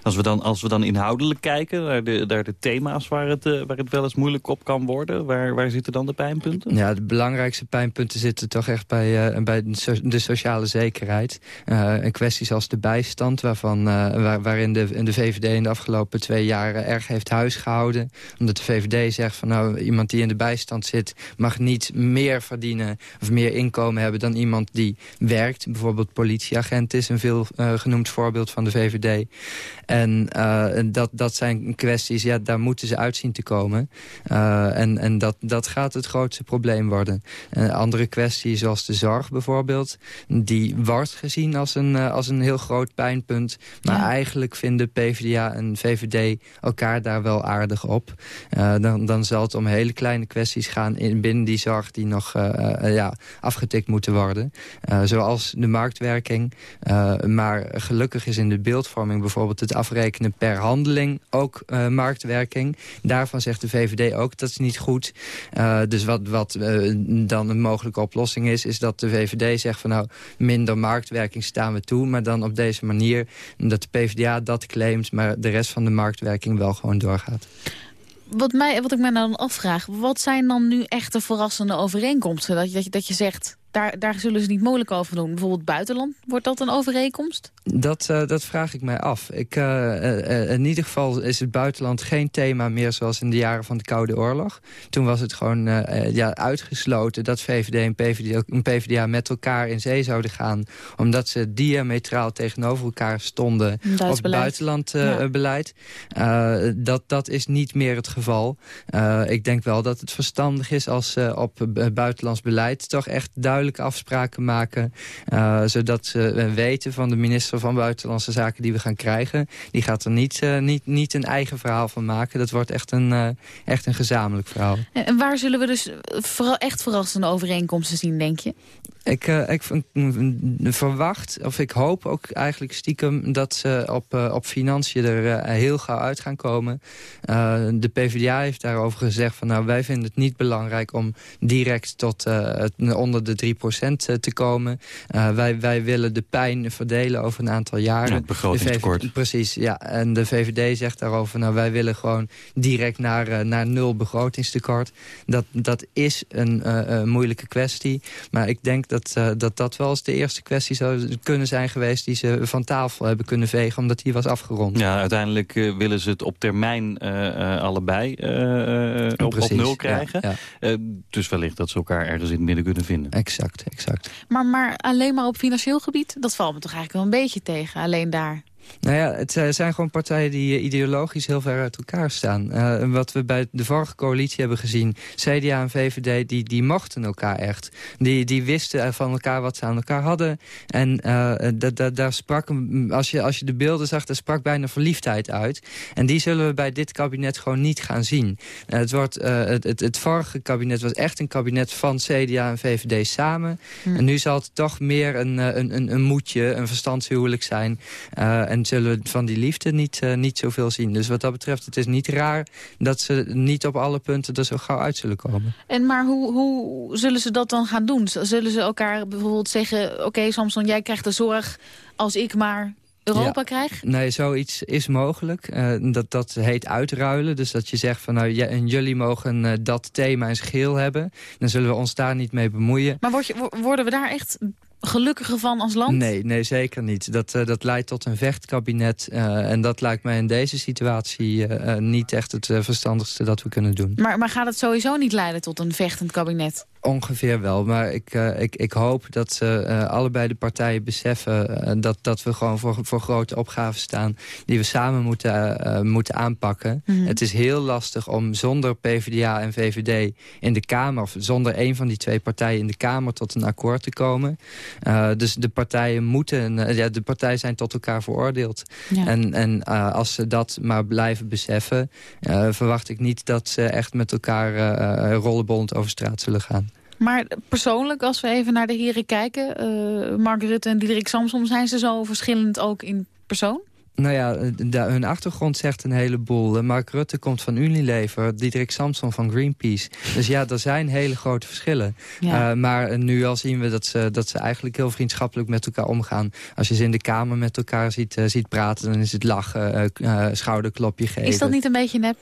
Als we dan, als we dan inhoudelijk kijken naar de, naar de thema's waar het, uh, waar het wel eens moeilijk op kan worden, waar, waar zitten dan de pijnpunten? Ja, de belangrijkste pijnpunten zitten toch echt bij, uh, bij de sociale zekerheid. Uh, kwesties als de bijstand, waarvan, waar, waarin de, de VVD in de afgelopen twee jaren erg heeft huisgehouden. Omdat de VVD zegt van nou, iemand die in de bijstand zit mag niet meer verdienen of meer inkomen hebben dan iemand die werkt. Bijvoorbeeld politieagent is een veel genoemd voorbeeld van de VVD. En dat, dat zijn kwesties, ja, daar moeten ze uitzien te komen. en en dat, dat gaat het grootste probleem worden. andere kwesties zoals de zorg bijvoorbeeld... die wordt gezien als een, als een heel groot pijnpunt. Maar eigenlijk vinden PvdA en VVD elkaar daar wel aardig op. dan, dan zal het om hele kleine kwesties gaan in, binnen die zorg... die nog ja, afgetikt moeten worden. zoals de marktwerking. maar gelukkig is in de beeldvorming bijvoorbeeld het afrekenen per handeling ook uh, marktwerking. Daarvan zegt de VVD ook dat is niet goed. Uh, dus wat, wat uh, dan een mogelijke oplossing is, is dat de VVD zegt van nou minder marktwerking staan we toe. Maar dan op deze manier dat de PvdA dat claimt, maar de rest van de marktwerking wel gewoon doorgaat. Wat, mij, wat ik me dan afvraag, wat zijn dan nu echte verrassende overeenkomsten? Dat je, dat je zegt, daar, daar zullen ze niet moeilijk over doen. Bijvoorbeeld buitenland, wordt dat een overeenkomst? Dat, uh, dat vraag ik mij af. Ik, uh, in ieder geval is het buitenland geen thema meer zoals in de jaren van de Koude Oorlog. Toen was het gewoon ja, uitgesloten dat VVD en PvdA, en PvdA met elkaar in zee zouden gaan. Omdat ze diametraal tegenover elkaar stonden Duits op buitenlandbeleid. Ja. dat, dat is niet meer het geval. ik denk wel dat het verstandig is als op buitenlands beleid toch echt duidelijk duidelijke afspraken maken. Uh, zodat we weten van de minister van Buitenlandse Zaken die we gaan krijgen. Die gaat er niet, uh, niet, niet een eigen verhaal van maken. Dat wordt echt een, echt een gezamenlijk verhaal. En waar zullen we dus vooral echt verrassende overeenkomsten zien, denk je? Ik, uh, ik verwacht, of ik hoop ook eigenlijk stiekem... dat ze op, uh, op financiën er uh, heel gauw uit gaan komen. de PvdA heeft daarover gezegd van... nou, wij vinden het niet belangrijk om direct tot onder de 3% te komen. wij, wij willen de pijn verdelen over een aantal jaren. Ja, het begrotingstekort. Precies, ja. En de VVD zegt daarover... nou, wij willen gewoon direct naar, naar nul begrotingstekort. Dat, dat is een moeilijke kwestie. Maar ik denk dat, uh, dat dat wel eens de eerste kwestie zou kunnen zijn geweest... die ze van tafel hebben kunnen vegen, omdat die was afgerond. Ja, uiteindelijk uh, willen ze het op termijn uh, allebei op, op, nul krijgen. Ja, dus wellicht dat ze elkaar ergens in het midden kunnen vinden. Exact, exact. Maar, maar alleen maar op financieel gebied, dat valt me toch eigenlijk wel een beetje tegen. Alleen daar. Nou ja, het eh, zijn gewoon partijen die eh, ideologisch heel ver uit elkaar staan. Uh, wat we bij de vorige coalitie hebben gezien... CDA en VVD, die, die mochten elkaar echt. Die, die wisten van elkaar wat ze aan elkaar hadden. En uh, daar sprak, als je, als je de beelden zag, daar sprak bijna verliefdheid uit. En die zullen we bij dit kabinet gewoon niet gaan zien. het, wordt, het, het, het, vorige kabinet was echt een kabinet van CDA en VVD samen. Hm. En nu zal het toch meer een, een, een, een moedje, een verstandshuwelijk zijn... en en zullen we van die liefde niet, uh, niet zoveel zien. Dus wat dat betreft, het is niet raar dat ze niet op alle punten er zo gauw uit zullen komen. En maar hoe, hoe zullen ze dat dan gaan doen? Zullen ze elkaar bijvoorbeeld zeggen... oké okay, Samson, jij krijgt de zorg als ik maar Europa krijg? Nee, zoiets is mogelijk. Uh, dat, dat heet uitruilen. Dus dat je zegt van nou, en jullie mogen uh, dat thema in geheel hebben. Dan zullen we ons daar niet mee bemoeien. Maar word je, worden we daar echt gelukkiger van als land? Nee, nee zeker niet. Dat, uh, dat leidt tot een vechtkabinet. Uh, en dat lijkt mij in deze situatie uh, niet echt het verstandigste dat we kunnen doen. Maar, maar gaat het sowieso niet leiden tot een vechtend kabinet? Ongeveer wel, maar ik, ik, ik hoop dat ze allebei de partijen beseffen... Dat, dat we gewoon voor, voor grote opgaven staan die we samen moeten, moeten aanpakken. Mm -hmm. Het is heel lastig om zonder PvdA en VVD in de Kamer... of zonder een van die twee partijen in de Kamer tot een akkoord te komen. Dus de partijen moeten, ja, de partijen zijn tot elkaar veroordeeld. Ja. En, en als ze dat maar blijven beseffen... verwacht ik niet dat ze echt met elkaar rollenbollend over straat zullen gaan. Maar persoonlijk, als we even naar de heren kijken... Mark Rutte en Diederik Samsom, zijn ze zo verschillend ook in persoon? Nou ja, de, hun achtergrond zegt een heleboel. Mark Rutte komt van Unilever, Diederik Samson van Greenpeace. Dus ja, er zijn hele grote verschillen. Ja. Uh, maar nu al zien we dat ze, dat ze eigenlijk heel vriendschappelijk met elkaar omgaan. Als je ze in de kamer met elkaar ziet, uh, ziet praten, dan is het lachen, uh, schouderklopje geven. Is dat niet een beetje nep?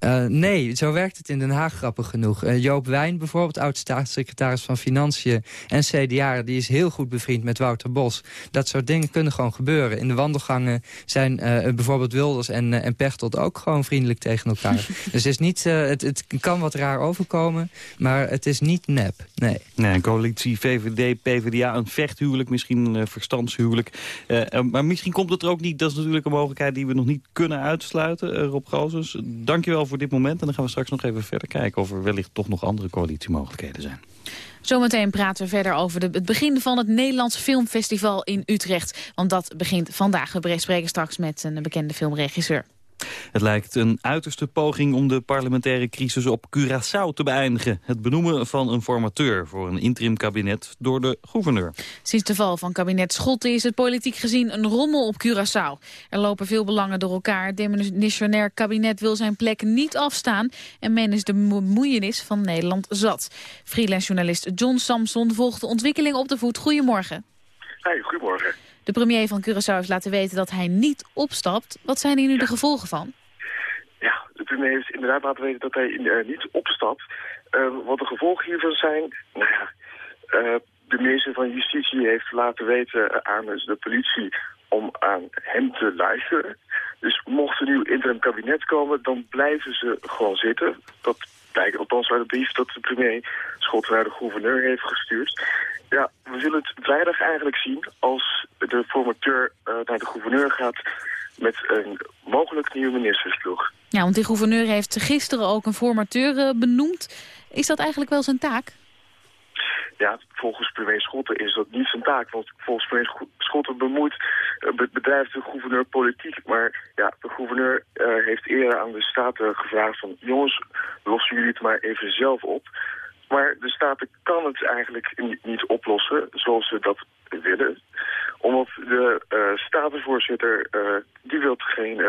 Uh, nee, zo werkt het in Den Haag grappig genoeg. Uh, Joop Wijn, bijvoorbeeld, oud-staatssecretaris van Financiën en CDA... die is heel goed bevriend met Wouter Bos. Dat soort dingen kunnen gewoon gebeuren. In de wandelgangen zijn uh, bijvoorbeeld Wilders en, en Pechtold ook gewoon vriendelijk tegen elkaar. dus het, is niet, het, het kan wat raar overkomen, maar het is niet nep. Nee, nee een coalitie VVD, PvdA, een vechthuwelijk, misschien een verstandshuwelijk. maar misschien komt het er ook niet, dat is natuurlijk een mogelijkheid... die we nog niet kunnen uitsluiten. Rob Gozens, dankjewel voor dit moment. En dan gaan we straks nog even verder kijken of er wellicht toch nog andere coalitiemogelijkheden zijn. Zometeen praten we verder over de, het begin van het Nederlands Filmfestival in Utrecht. Want dat begint vandaag. We spreken straks met een bekende filmregisseur. Het lijkt een uiterste poging om de parlementaire crisis op Curaçao te beëindigen. Het benoemen van een formateur voor een interim kabinet door de gouverneur. Sinds de val van kabinet Schotten is het politiek gezien een rommel op Curaçao. Er lopen veel belangen door elkaar. Het demissionair kabinet wil zijn plek niet afstaan... en men is de bemoeienis van Nederland zat. Freelance journalist John Samson volgt de ontwikkeling op de voet. Goedemorgen. Hey, goedemorgen. De premier van Curaçao heeft laten weten dat hij niet opstapt. Wat zijn hier nu de gevolgen van? Ja, de premier heeft inderdaad laten weten dat hij uh, niet opstapt. Uh, wat de gevolgen hiervan zijn? Nou ja, uh, de minister van Justitie heeft laten weten aan de politie om aan hem te luisteren. Dus mocht er nieuw interim kabinet komen, dan blijven ze gewoon zitten. Dat blijkt althans uit de brief dat de premier Schot naar de gouverneur heeft gestuurd. Ja, we zullen het vrijdag eigenlijk zien als de formateur uh, naar de gouverneur gaat met een mogelijk nieuwe ministersploeg. Ja, want die gouverneur heeft gisteren ook een formateur uh, benoemd. Is dat eigenlijk wel zijn taak? Ja, volgens premier Schotten is dat niet zijn taak. Want volgens premier Schotten bemoeit, uh, bedrijft de gouverneur politiek. Maar ja, de gouverneur uh, heeft eerder aan de Staten gevraagd van... jongens, lossen jullie het maar even zelf op. Maar de Staten kan het eigenlijk niet oplossen zoals ze dat willen. Omdat de uh, statenvoorzitter, die wil geen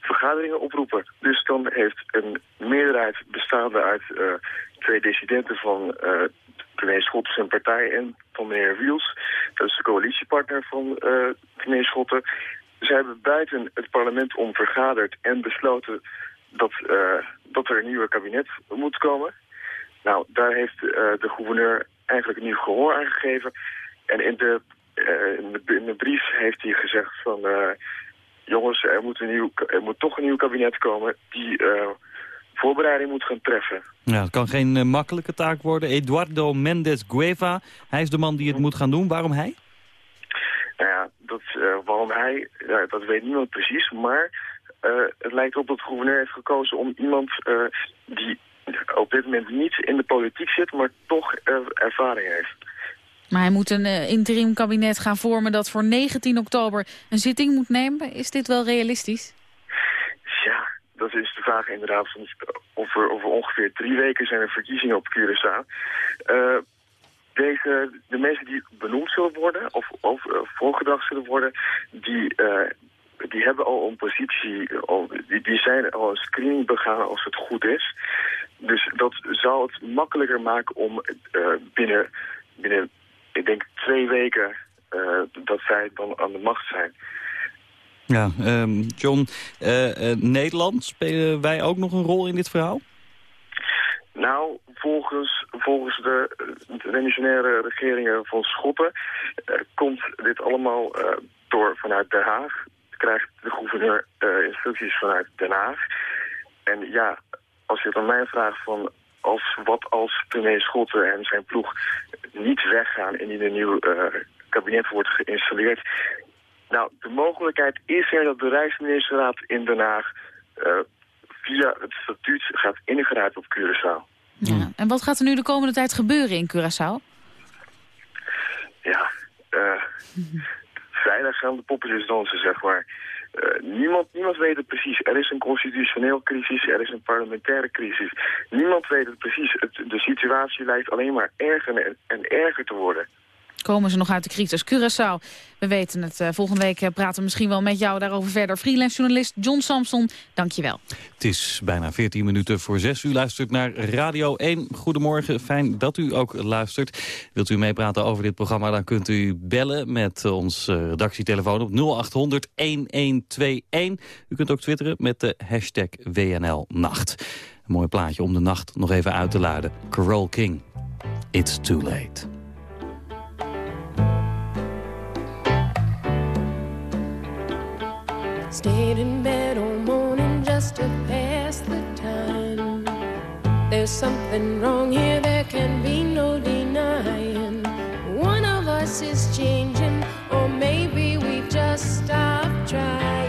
vergaderingen oproepen. Dus dan heeft een meerderheid bestaande uit twee dissidenten van premier Schotten zijn partij en van meneer Wiels. Dat is de coalitiepartner van premier Schotten. Zij hebben buiten het parlement om vergaderd en besloten dat, dat er een nieuwe kabinet moet komen. Nou, daar heeft de gouverneur eigenlijk een nieuw gehoor aan gegeven. En in de, in, de, in de, brief heeft hij gezegd van... Jongens, er moet, een nieuw, er moet toch een nieuw kabinet komen die voorbereiding moet gaan treffen. Ja, het kan geen makkelijke taak worden. Eduardo Mendes Gueva, hij is de man die het moet gaan doen. Waarom hij? Nou ja, dat, waarom hij, ja, dat weet niemand precies. Maar het lijkt op dat de gouverneur heeft gekozen om iemand die op dit moment niet in de politiek zit, maar toch ervaring heeft. Maar hij moet een uh, interim kabinet gaan vormen dat voor 19 oktober een zitting moet nemen. Is dit wel realistisch? Dat is de vraag inderdaad. Of er over ongeveer drie weken zijn er verkiezingen op Curaçao. Uh, deze, de mensen die benoemd zullen worden of, of uh, voorgedracht zullen worden, die, die hebben al een positie, die, die zijn al een screening begaan als het goed is. Dus dat zou het makkelijker maken om binnen, binnen, ik denk twee weken, dat zij dan aan de macht zijn. Ja, um, John, uh, Nederland, spelen wij ook nog een rol in dit verhaal? Nou, volgens, volgens de, de regeringen van Schotten komt dit allemaal door vanuit Den Haag. Krijgt de gouverneur instructies vanuit Den Haag. En ja, als je het aan mij vraagt van als, wat als premier Schotten en zijn ploeg niet weggaan en in een nieuw kabinet wordt geïnstalleerd. Nou, de mogelijkheid is er dat de Rijksministerraad in Den Haag uh, via het statuut gaat ingrijpen op Curaçao. Ja. En wat gaat er nu de komende tijd gebeuren in Curaçao? Ja, uh, vrijdag gaan de poppetjes dansen, zeg maar. Uh, niemand, niemand weet het precies. Er is een constitutioneel crisis, er is een parlementaire crisis. Niemand weet het precies. Het, de situatie lijkt alleen maar erger en, en erger te worden. Komen ze nog uit de crisis? Curaçao, we weten het. Uh, volgende week uh, praten we misschien wel met jou daarover verder. Freelance journalist John Samson, dank je wel. Het is bijna 14 minuten voor 6. U luistert naar Radio 1. Goedemorgen, fijn dat u ook luistert. Wilt u meepraten over dit programma, dan kunt u bellen met ons uh, redactietelefoon op 0800 1121. U kunt ook twitteren met de hashtag WNLNacht. Een mooi plaatje om de nacht nog even uit te laden. Carole King, It's Too Late. Stayed in bed all morning just to pass the time. There's something wrong here, there can be no denying. One of us is changing, or maybe we've just stopped trying.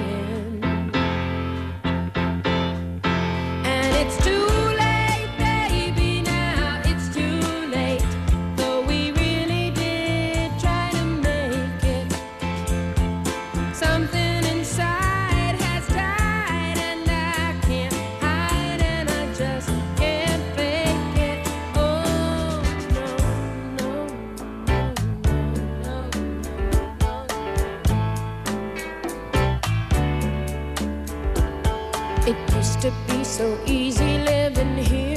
To be so easy living here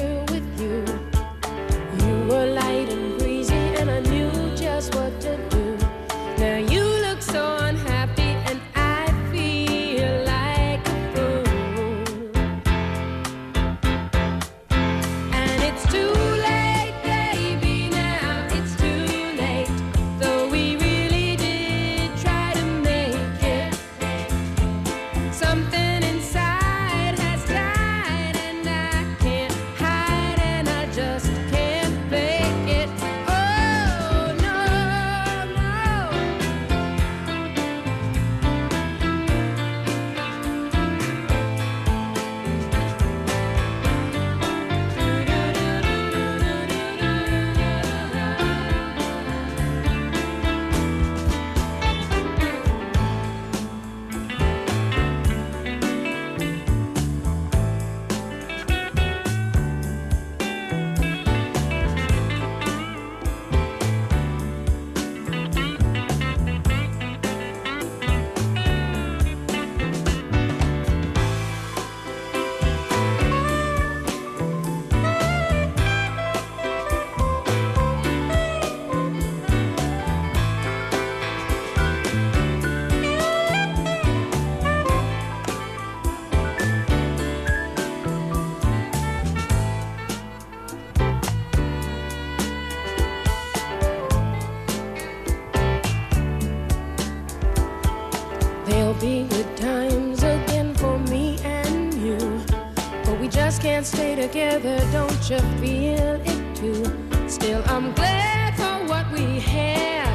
together, don't you feel it too? Still, I'm glad for what we had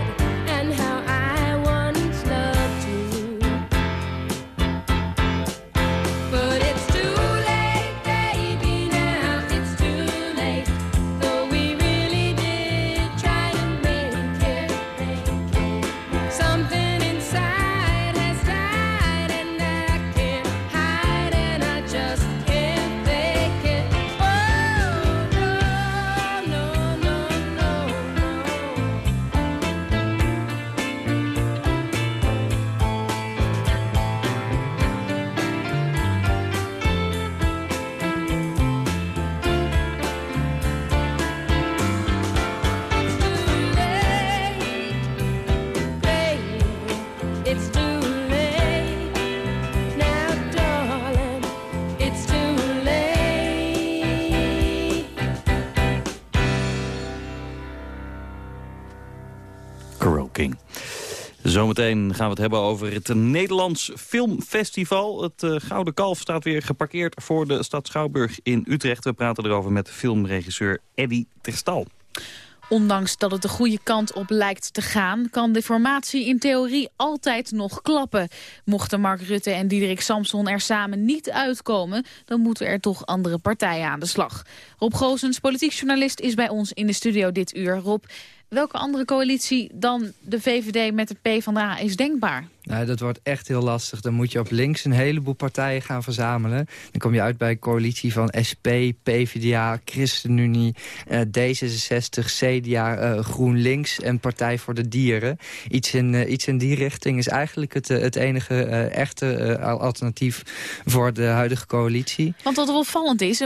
Zometeen gaan we het hebben over het Nederlands Filmfestival. Het eh, Gouden Kalf staat weer geparkeerd voor de stad Schouwburg in Utrecht. We praten erover met filmregisseur Eddy Terstal. Ondanks dat het de goede kant op lijkt te gaan... kan de formatie in theorie altijd nog klappen. Mochten Mark Rutte en Diederik Samson er samen niet uitkomen... dan moeten er toch andere partijen aan de slag. Rob Goosens, politiek journalist, is bij ons in de studio dit uur. Rob, welke andere coalitie dan de VVD met de PvdA is denkbaar? Nou, dat wordt echt heel lastig. Dan moet je op links een heleboel partijen gaan verzamelen. Dan kom je uit bij een coalitie van SP, PvdA, ChristenUnie, eh, D66, CDA, eh, GroenLinks en Partij voor de Dieren. Iets in, eh, iets in die richting is eigenlijk het, eh, het enige eh, echte eh, alternatief voor de huidige coalitie. Want wat opvallend is,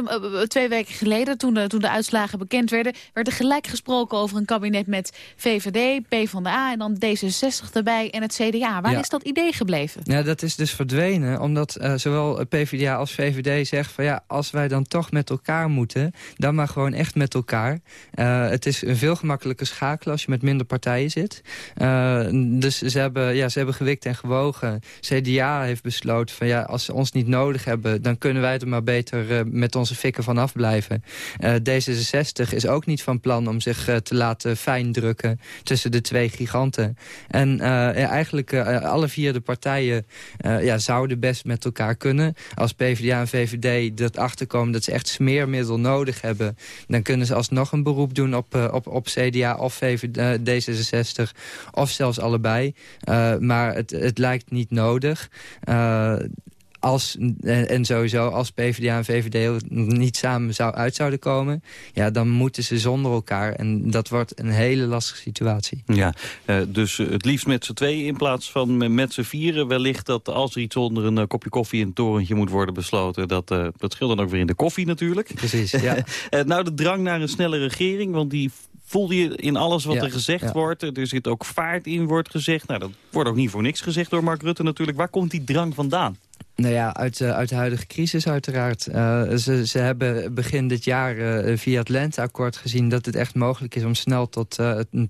twee weken geleden, toen de, toen de uitslagen bekend werden... werd er gelijk gesproken over een kabinet met VVD, PvdA en dan D66 erbij en het CDA. Waar Ja. is dat idee gebleven? Ja, dat is dus verdwenen, omdat eh, zowel PvdA als VVD zegt van ja, als wij dan toch met elkaar moeten, dan maar gewoon echt met elkaar. Eh, het is een veel gemakkelijker schakelen als je met minder partijen zit. Eh, dus ze hebben, ja, ze hebben gewikt en gewogen. CDA heeft besloten van ja, als ze ons niet nodig hebben, dan kunnen wij er maar beter met onze fikken vanaf blijven. Eh, D66 is ook niet van plan om zich te laten fijn drukken tussen de twee giganten. En eh, eigenlijk eh, alle vier de partijen eh, ja, zouden best met elkaar kunnen. Als PvdA en VVD dat achterkomen dat ze echt smeermiddel nodig hebben... dan kunnen ze alsnog een beroep doen op, eh, op, op CDA of VVD, eh, D66 of zelfs allebei. Eh, maar het, het lijkt niet nodig. Eh, als, en en sowieso als PvdA en VVD niet samen zou, uit zouden komen... Ja, dan moeten ze zonder elkaar. En dat wordt een hele lastige situatie. Ja, eh, dus eh, het liefst met z'n tweeën in plaats van me- met z'n vieren. Wellicht dat als er iets onder een eh, kopje koffie in het torentje moet worden besloten... dat, eh, dat scheelt dan ook weer in de koffie natuurlijk. Precies, ja. Eh, nou, de drang naar een snelle regering, want die voelde je in alles wat Ja, er gezegd ja. wordt. Er zit ook vaart in, wordt gezegd. Nou, dat wordt ook niet voor niks gezegd door Mark Rutte natuurlijk. Waar komt die drang vandaan? Nou ja, uit, eh, uit de huidige crisis uiteraard. Eh, ze, ze hebben begin dit jaar eh, via het Lenteakkoord gezien... dat het echt mogelijk is om snel tot,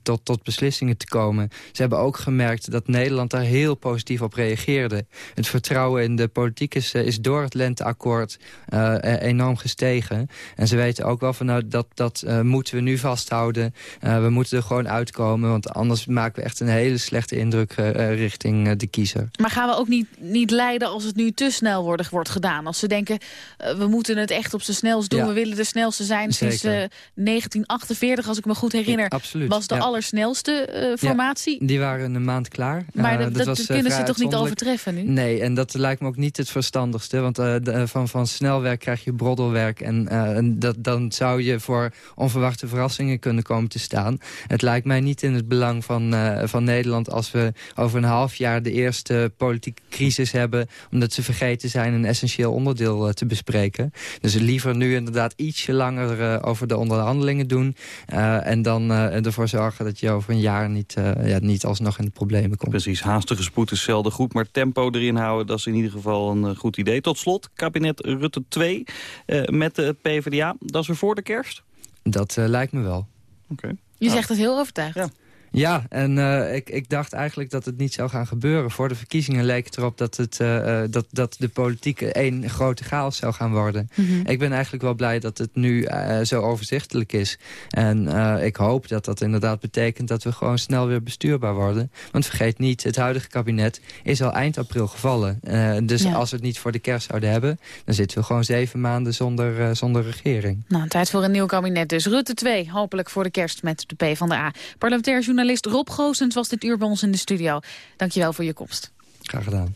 tot, tot beslissingen te komen. Ze hebben ook gemerkt dat Nederland daar heel positief op reageerde. Het vertrouwen in de politiek is, is door het Lenteakkoord eh, enorm gestegen. En ze weten ook wel van nou, dat, dat moeten we nu vasthouden. We moeten er gewoon uitkomen, want anders maken we echt een hele slechte indruk richting de kiezer. Maar gaan we ook niet, niet leiden als het nu te snel wordt, wordt gedaan? Als ze denken, eh, we moeten het echt op z'n snelst doen. Ja. We willen de snelste zijn. Sinds Zeker. eh, 1948, als ik me goed herinner, Absoluut, was de ja. allersnelste eh, formatie. Die waren een maand klaar. Maar dat, dat, kunnen ze toch niet overtreffen nu? Nee, en dat lijkt me ook niet het verstandigste. Want de- van, van snelwerk krijg je broddelwerk. En, en dat, dan zou je voor onverwachte verrassingen kunnen komen te staan. Het lijkt mij niet in het belang van, van Nederland... als we over een half jaar de eerste politieke crisis hebben... omdat ze vergeten zijn een essentieel onderdeel eh, te bespreken. Dus liever nu inderdaad ietsje langer eh, over de onderhandelingen doen... eh, en dan eh, ervoor zorgen dat je over een jaar niet, eh, ja, niet alsnog in de problemen komt. Precies, haastige spoed is zelden goed, maar tempo erin houden... dat is in ieder geval een goed idee. Tot slot, kabinet Rutte 2 eh, met de PvdA. Dat is weer voor de kerst? Dat eh, lijkt me wel. Oké. Je zegt het heel overtuigd. Ja. Ja, en eh, ik, ik dacht eigenlijk dat het niet zou gaan gebeuren. Voor de verkiezingen leek het erop dat, het, eh, eh, dat, dat de politiek één grote chaos zou gaan worden. Mhm. Ik ben eigenlijk wel blij dat het nu zo overzichtelijk is. En ik hoop dat dat inderdaad betekent dat we gewoon snel weer bestuurbaar worden. Want vergeet niet, het huidige kabinet is al eind april gevallen. Dus Ja. als we het niet voor de kerst zouden hebben... dan zitten we gewoon zeven maanden zonder, zonder regering. Nou, tijd voor een nieuw kabinet dus. Rutte 2, hopelijk voor de kerst met de P van de A. Parlementair journalist Rob Goossens was dit uur bij ons in de studio. Dankjewel voor je komst. Graag gedaan.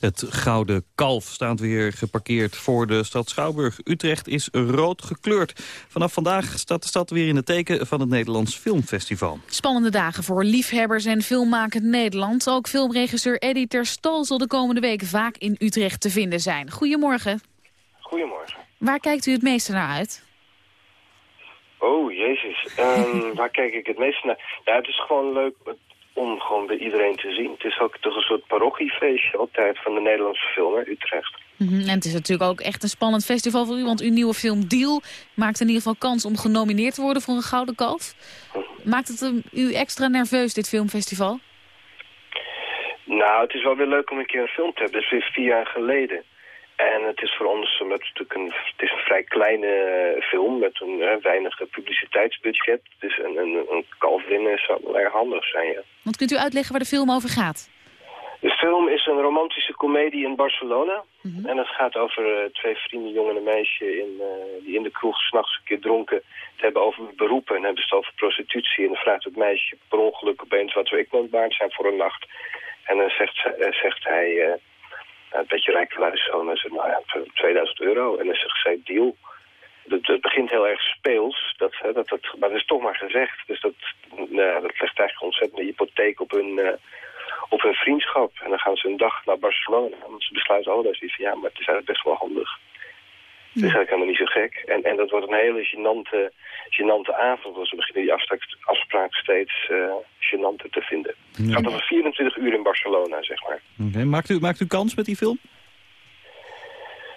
Het Gouden Kalf staat weer geparkeerd voor de stad Schouwburg. Utrecht is rood gekleurd. Vanaf vandaag staat de stad weer in het teken van het Nederlands Filmfestival. Spannende dagen voor liefhebbers en filmmakend Nederland. Ook filmregisseur Eddie Terstal zal de komende weken vaak in Utrecht te vinden zijn. Goedemorgen. Goedemorgen. Waar kijkt u het meeste naar uit? Oh, jezus. Ehm, waar kijk ik het meest naar? Ja, het is gewoon leuk om gewoon bij iedereen te zien. Het is ook toch een soort parochiefeestje altijd van de Nederlandse film, hè, Utrecht. Mhm, En het is natuurlijk ook echt een spannend festival voor u, want uw nieuwe film Deal maakt in ieder geval kans om genomineerd te worden voor een Gouden Kalf. Maakt het hem- u extra nerveus, dit filmfestival? Nou, het is wel weer leuk om een keer een film te hebben. Het is weer vier jaar geleden. En het is voor ons met natuurlijk een, het is een vrij kleine eh, film met een eh, weinig publiciteitsbudget. Dus een, een, een kalf winnen zou wel erg handig zijn, ja. Want kunt u uitleggen waar de film over gaat? De film is een romantische komedie in Barcelona. En het gaat over eh, twee vrienden, jongen en een meisje... In, die in de kroeg s'nachts een keer dronken het hebben over beroepen... en hebben ze het over prostitutie. En dan vraagt het meisje per ongeluk opeens... wat zou ik waard zijn voor een nacht. En dan zegt, ze- zegt hij... een beetje rijke. En nou ja, 2000 euro. En dan zegt zij, deal. Het begint heel erg speels, dat, hè, dat, dat, maar dat is toch maar gezegd. Dus dat, nou, dat legt eigenlijk ontzettend een hypotheek op hun, eh, op hun vriendschap. En dan gaan ze een dag naar Barcelona. En ze besluiten allebei zoiets van, ja, maar het is eigenlijk best wel handig. Is eigenlijk helemaal niet zo gek. En, en dat wordt een hele gênante, gênante avond. Want ze beginnen die afspraak, afspraak steeds uh, gênanter te vinden. Het gaat over 24 uur in Barcelona, zeg maar. Maakt, u, maakt u kans met die film?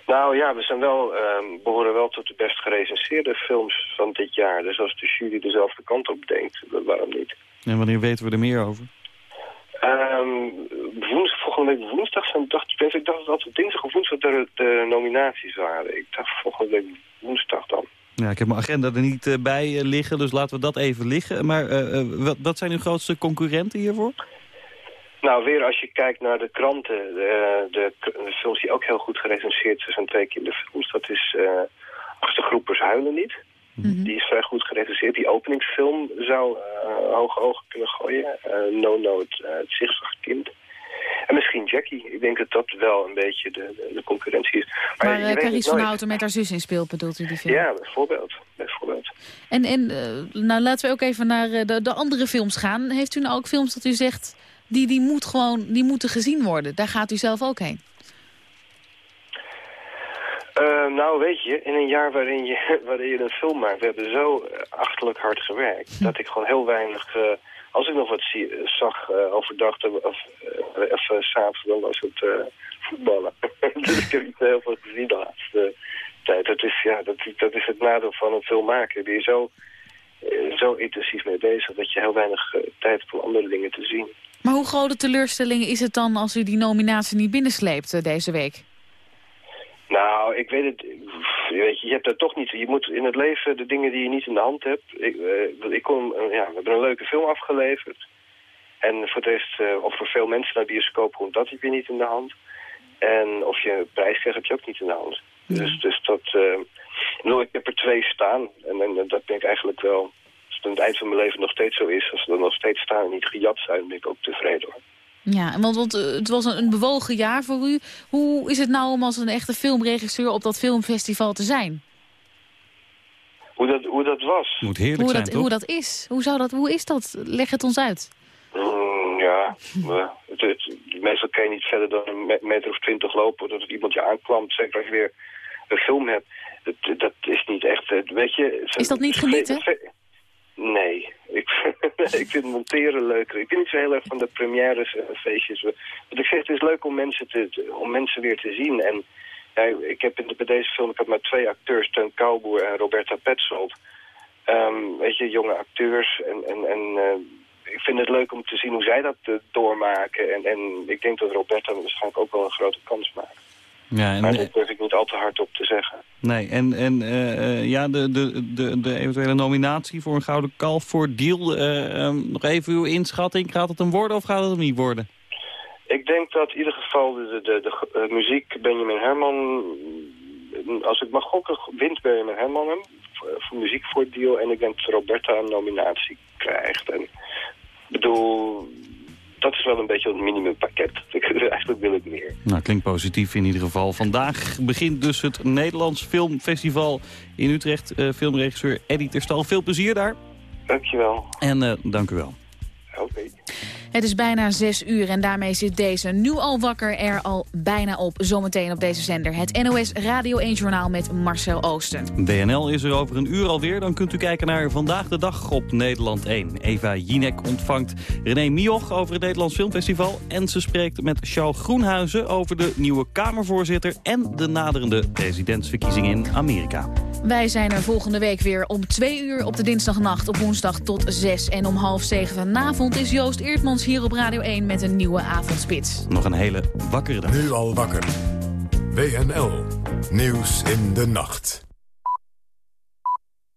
Nou ja, we zijn wel, ehm, behoren wel tot de best gerecenseerde films van dit jaar. Dus als de jury dezelfde kant op denkt, waarom niet? En wanneer weten we er meer over? Ehm woens, volgende week woensdag zijn, dacht, ik dacht dat het dinsdag of woensdag de, de nominaties waren. Ik dacht volgende week woensdag dan. Ja, ik heb mijn agenda er niet eh, bij eh, liggen, dus laten we dat even liggen. Maar eh, wat, wat zijn uw grootste concurrenten hiervoor? Nou, weer als je kijkt naar de kranten, de, de, de films die ook heel goed gerecenseerd zijn, twee keer in de films. Dat is Achtergroepers Huilen Niet. Die is vrij goed gerecenseerd. Die openingsfilm zou uh, hoge ogen kunnen gooien. Uh, no No, het, uh, het zigzagkind. En misschien Jackie. Ik denk dat dat wel een beetje de, de, concurrentie is. Maar Waar uh, Carice van Houten met haar zus in speelt, bedoelt u die film? Ja, bijvoorbeeld. bijvoorbeeld. En, en nou, laten we ook even naar de, de andere films gaan. Heeft u nou ook films dat u zegt... Die, die, moet gewoon, die moeten gezien worden? Daar gaat u zelf ook heen. Uh, nou, weet je, in een jaar waarin je, waarin je een film maakt... we hebben zo achterlijk hard gewerkt... Hm. dat ik gewoon heel weinig... Uh, als ik nog wat zie, zag uh, overdag of, of s'avonds, dan was het voetballen. dus ik heb niet heel veel gezien de laatste tijd. Dat is, ja, dat, dat is het nadeel van een film maken. Ben je zo, zo intensief mee bezig... dat je heel weinig tijd hebt om andere dingen te zien. Maar hoe grote teleurstelling is het dan als u die nominatie niet binnensleept deze week? Nou, ik weet het. Weet je, je hebt dat toch niet. Je moet in het leven de dingen die je niet in de hand hebt. Ik, uh, ik kom, uh, ja, we hebben een leuke film afgeleverd. En voor de rest, uh, of voor veel mensen naar bioscoop komt, dat heb je niet in de hand. En of je een prijs krijgt, heb je ook niet in de hand. Ja. Dus, dus dat. ik heb er twee staan. En, en dat ben ik eigenlijk wel. Als het aan het eind van mijn leven nog steeds zo is, als ze er nog steeds staan en niet gejat zijn, ben ik ook tevreden hoor. Ja, want, want het was een, een bewogen jaar voor u. Hoe is het nou om als een echte filmregisseur op dat filmfestival te zijn? Hoe dat, hoe dat was? Moet heerlijk hoe zijn, dat, toch? Hoe dat is. Hoe, zou dat, hoe is dat? Leg het ons uit. Mm, ja, het, het, meestal kan je niet verder dan een meter of twintig lopen... dat iemand je aankwam. Zeker als je weer een film hebt. Dat, dat is niet echt... Weet je, is dat niet genieten? Nee, ik, ik vind monteren leuker. Ik ben niet zo heel erg van de premières en feestjes. Want ik zeg, het is leuk om mensen, te, om mensen weer te zien. En ja, ik heb in bij deze film ik twee acteurs, Teun Kouwboer en Roberta Petzold. Um, weet je, jonge acteurs. En, en, en uh, ik vind het leuk om te zien hoe zij dat uh, doormaken. En, en ik denk dat Roberta waarschijnlijk ook wel een grote kans maakt. Ja, en, maar dat durf ik niet al te hard op te zeggen. Nee, en, en uh, ja, de, de, de, de eventuele nominatie voor een Gouden Kalf voor Deal. Uh, um, nog even uw inschatting. Gaat het hem worden of gaat het hem niet worden? Ik denk dat in ieder geval de, de, de, de muziek Benjamin Herman... Als ik mag gokken, wint Benjamin Herman hem voor, voor muziek voor Deal. En ik denk dat Roberta een nominatie krijgt. En ik bedoel, dat is wel een beetje het minimumpakket. Eigenlijk wil ik meer. Nou, klinkt positief in ieder geval. Vandaag begint dus het Nederlands Filmfestival in Utrecht. Uh, filmregisseur Eddie Terstal, veel plezier daar. Dankjewel. En uh, dank u wel. Oké. Okay. Het is bijna zes uur en daarmee zit deze nu al wakker er al bijna op. Zometeen op deze zender. Het NOS Radio 1 Journaal met Marcel Oosten. WNL is er over een uur alweer. Dan kunt u kijken naar Vandaag de Dag op Nederland 1. Eva Jinek ontvangt René Mioch over het Nederlands Filmfestival. En ze spreekt met Charles Groenhuizen over de nieuwe Kamervoorzitter... en de naderende presidentsverkiezingen in Amerika. Wij zijn er volgende week weer om twee uur op de dinsdagnacht. Op woensdag tot zes. En om half zeven vanavond is Joost Eertmans hier op Radio 1 met een nieuwe avondspits. Nog een hele wakkere dag. Nu al wakker. WNL. Nieuws in de nacht.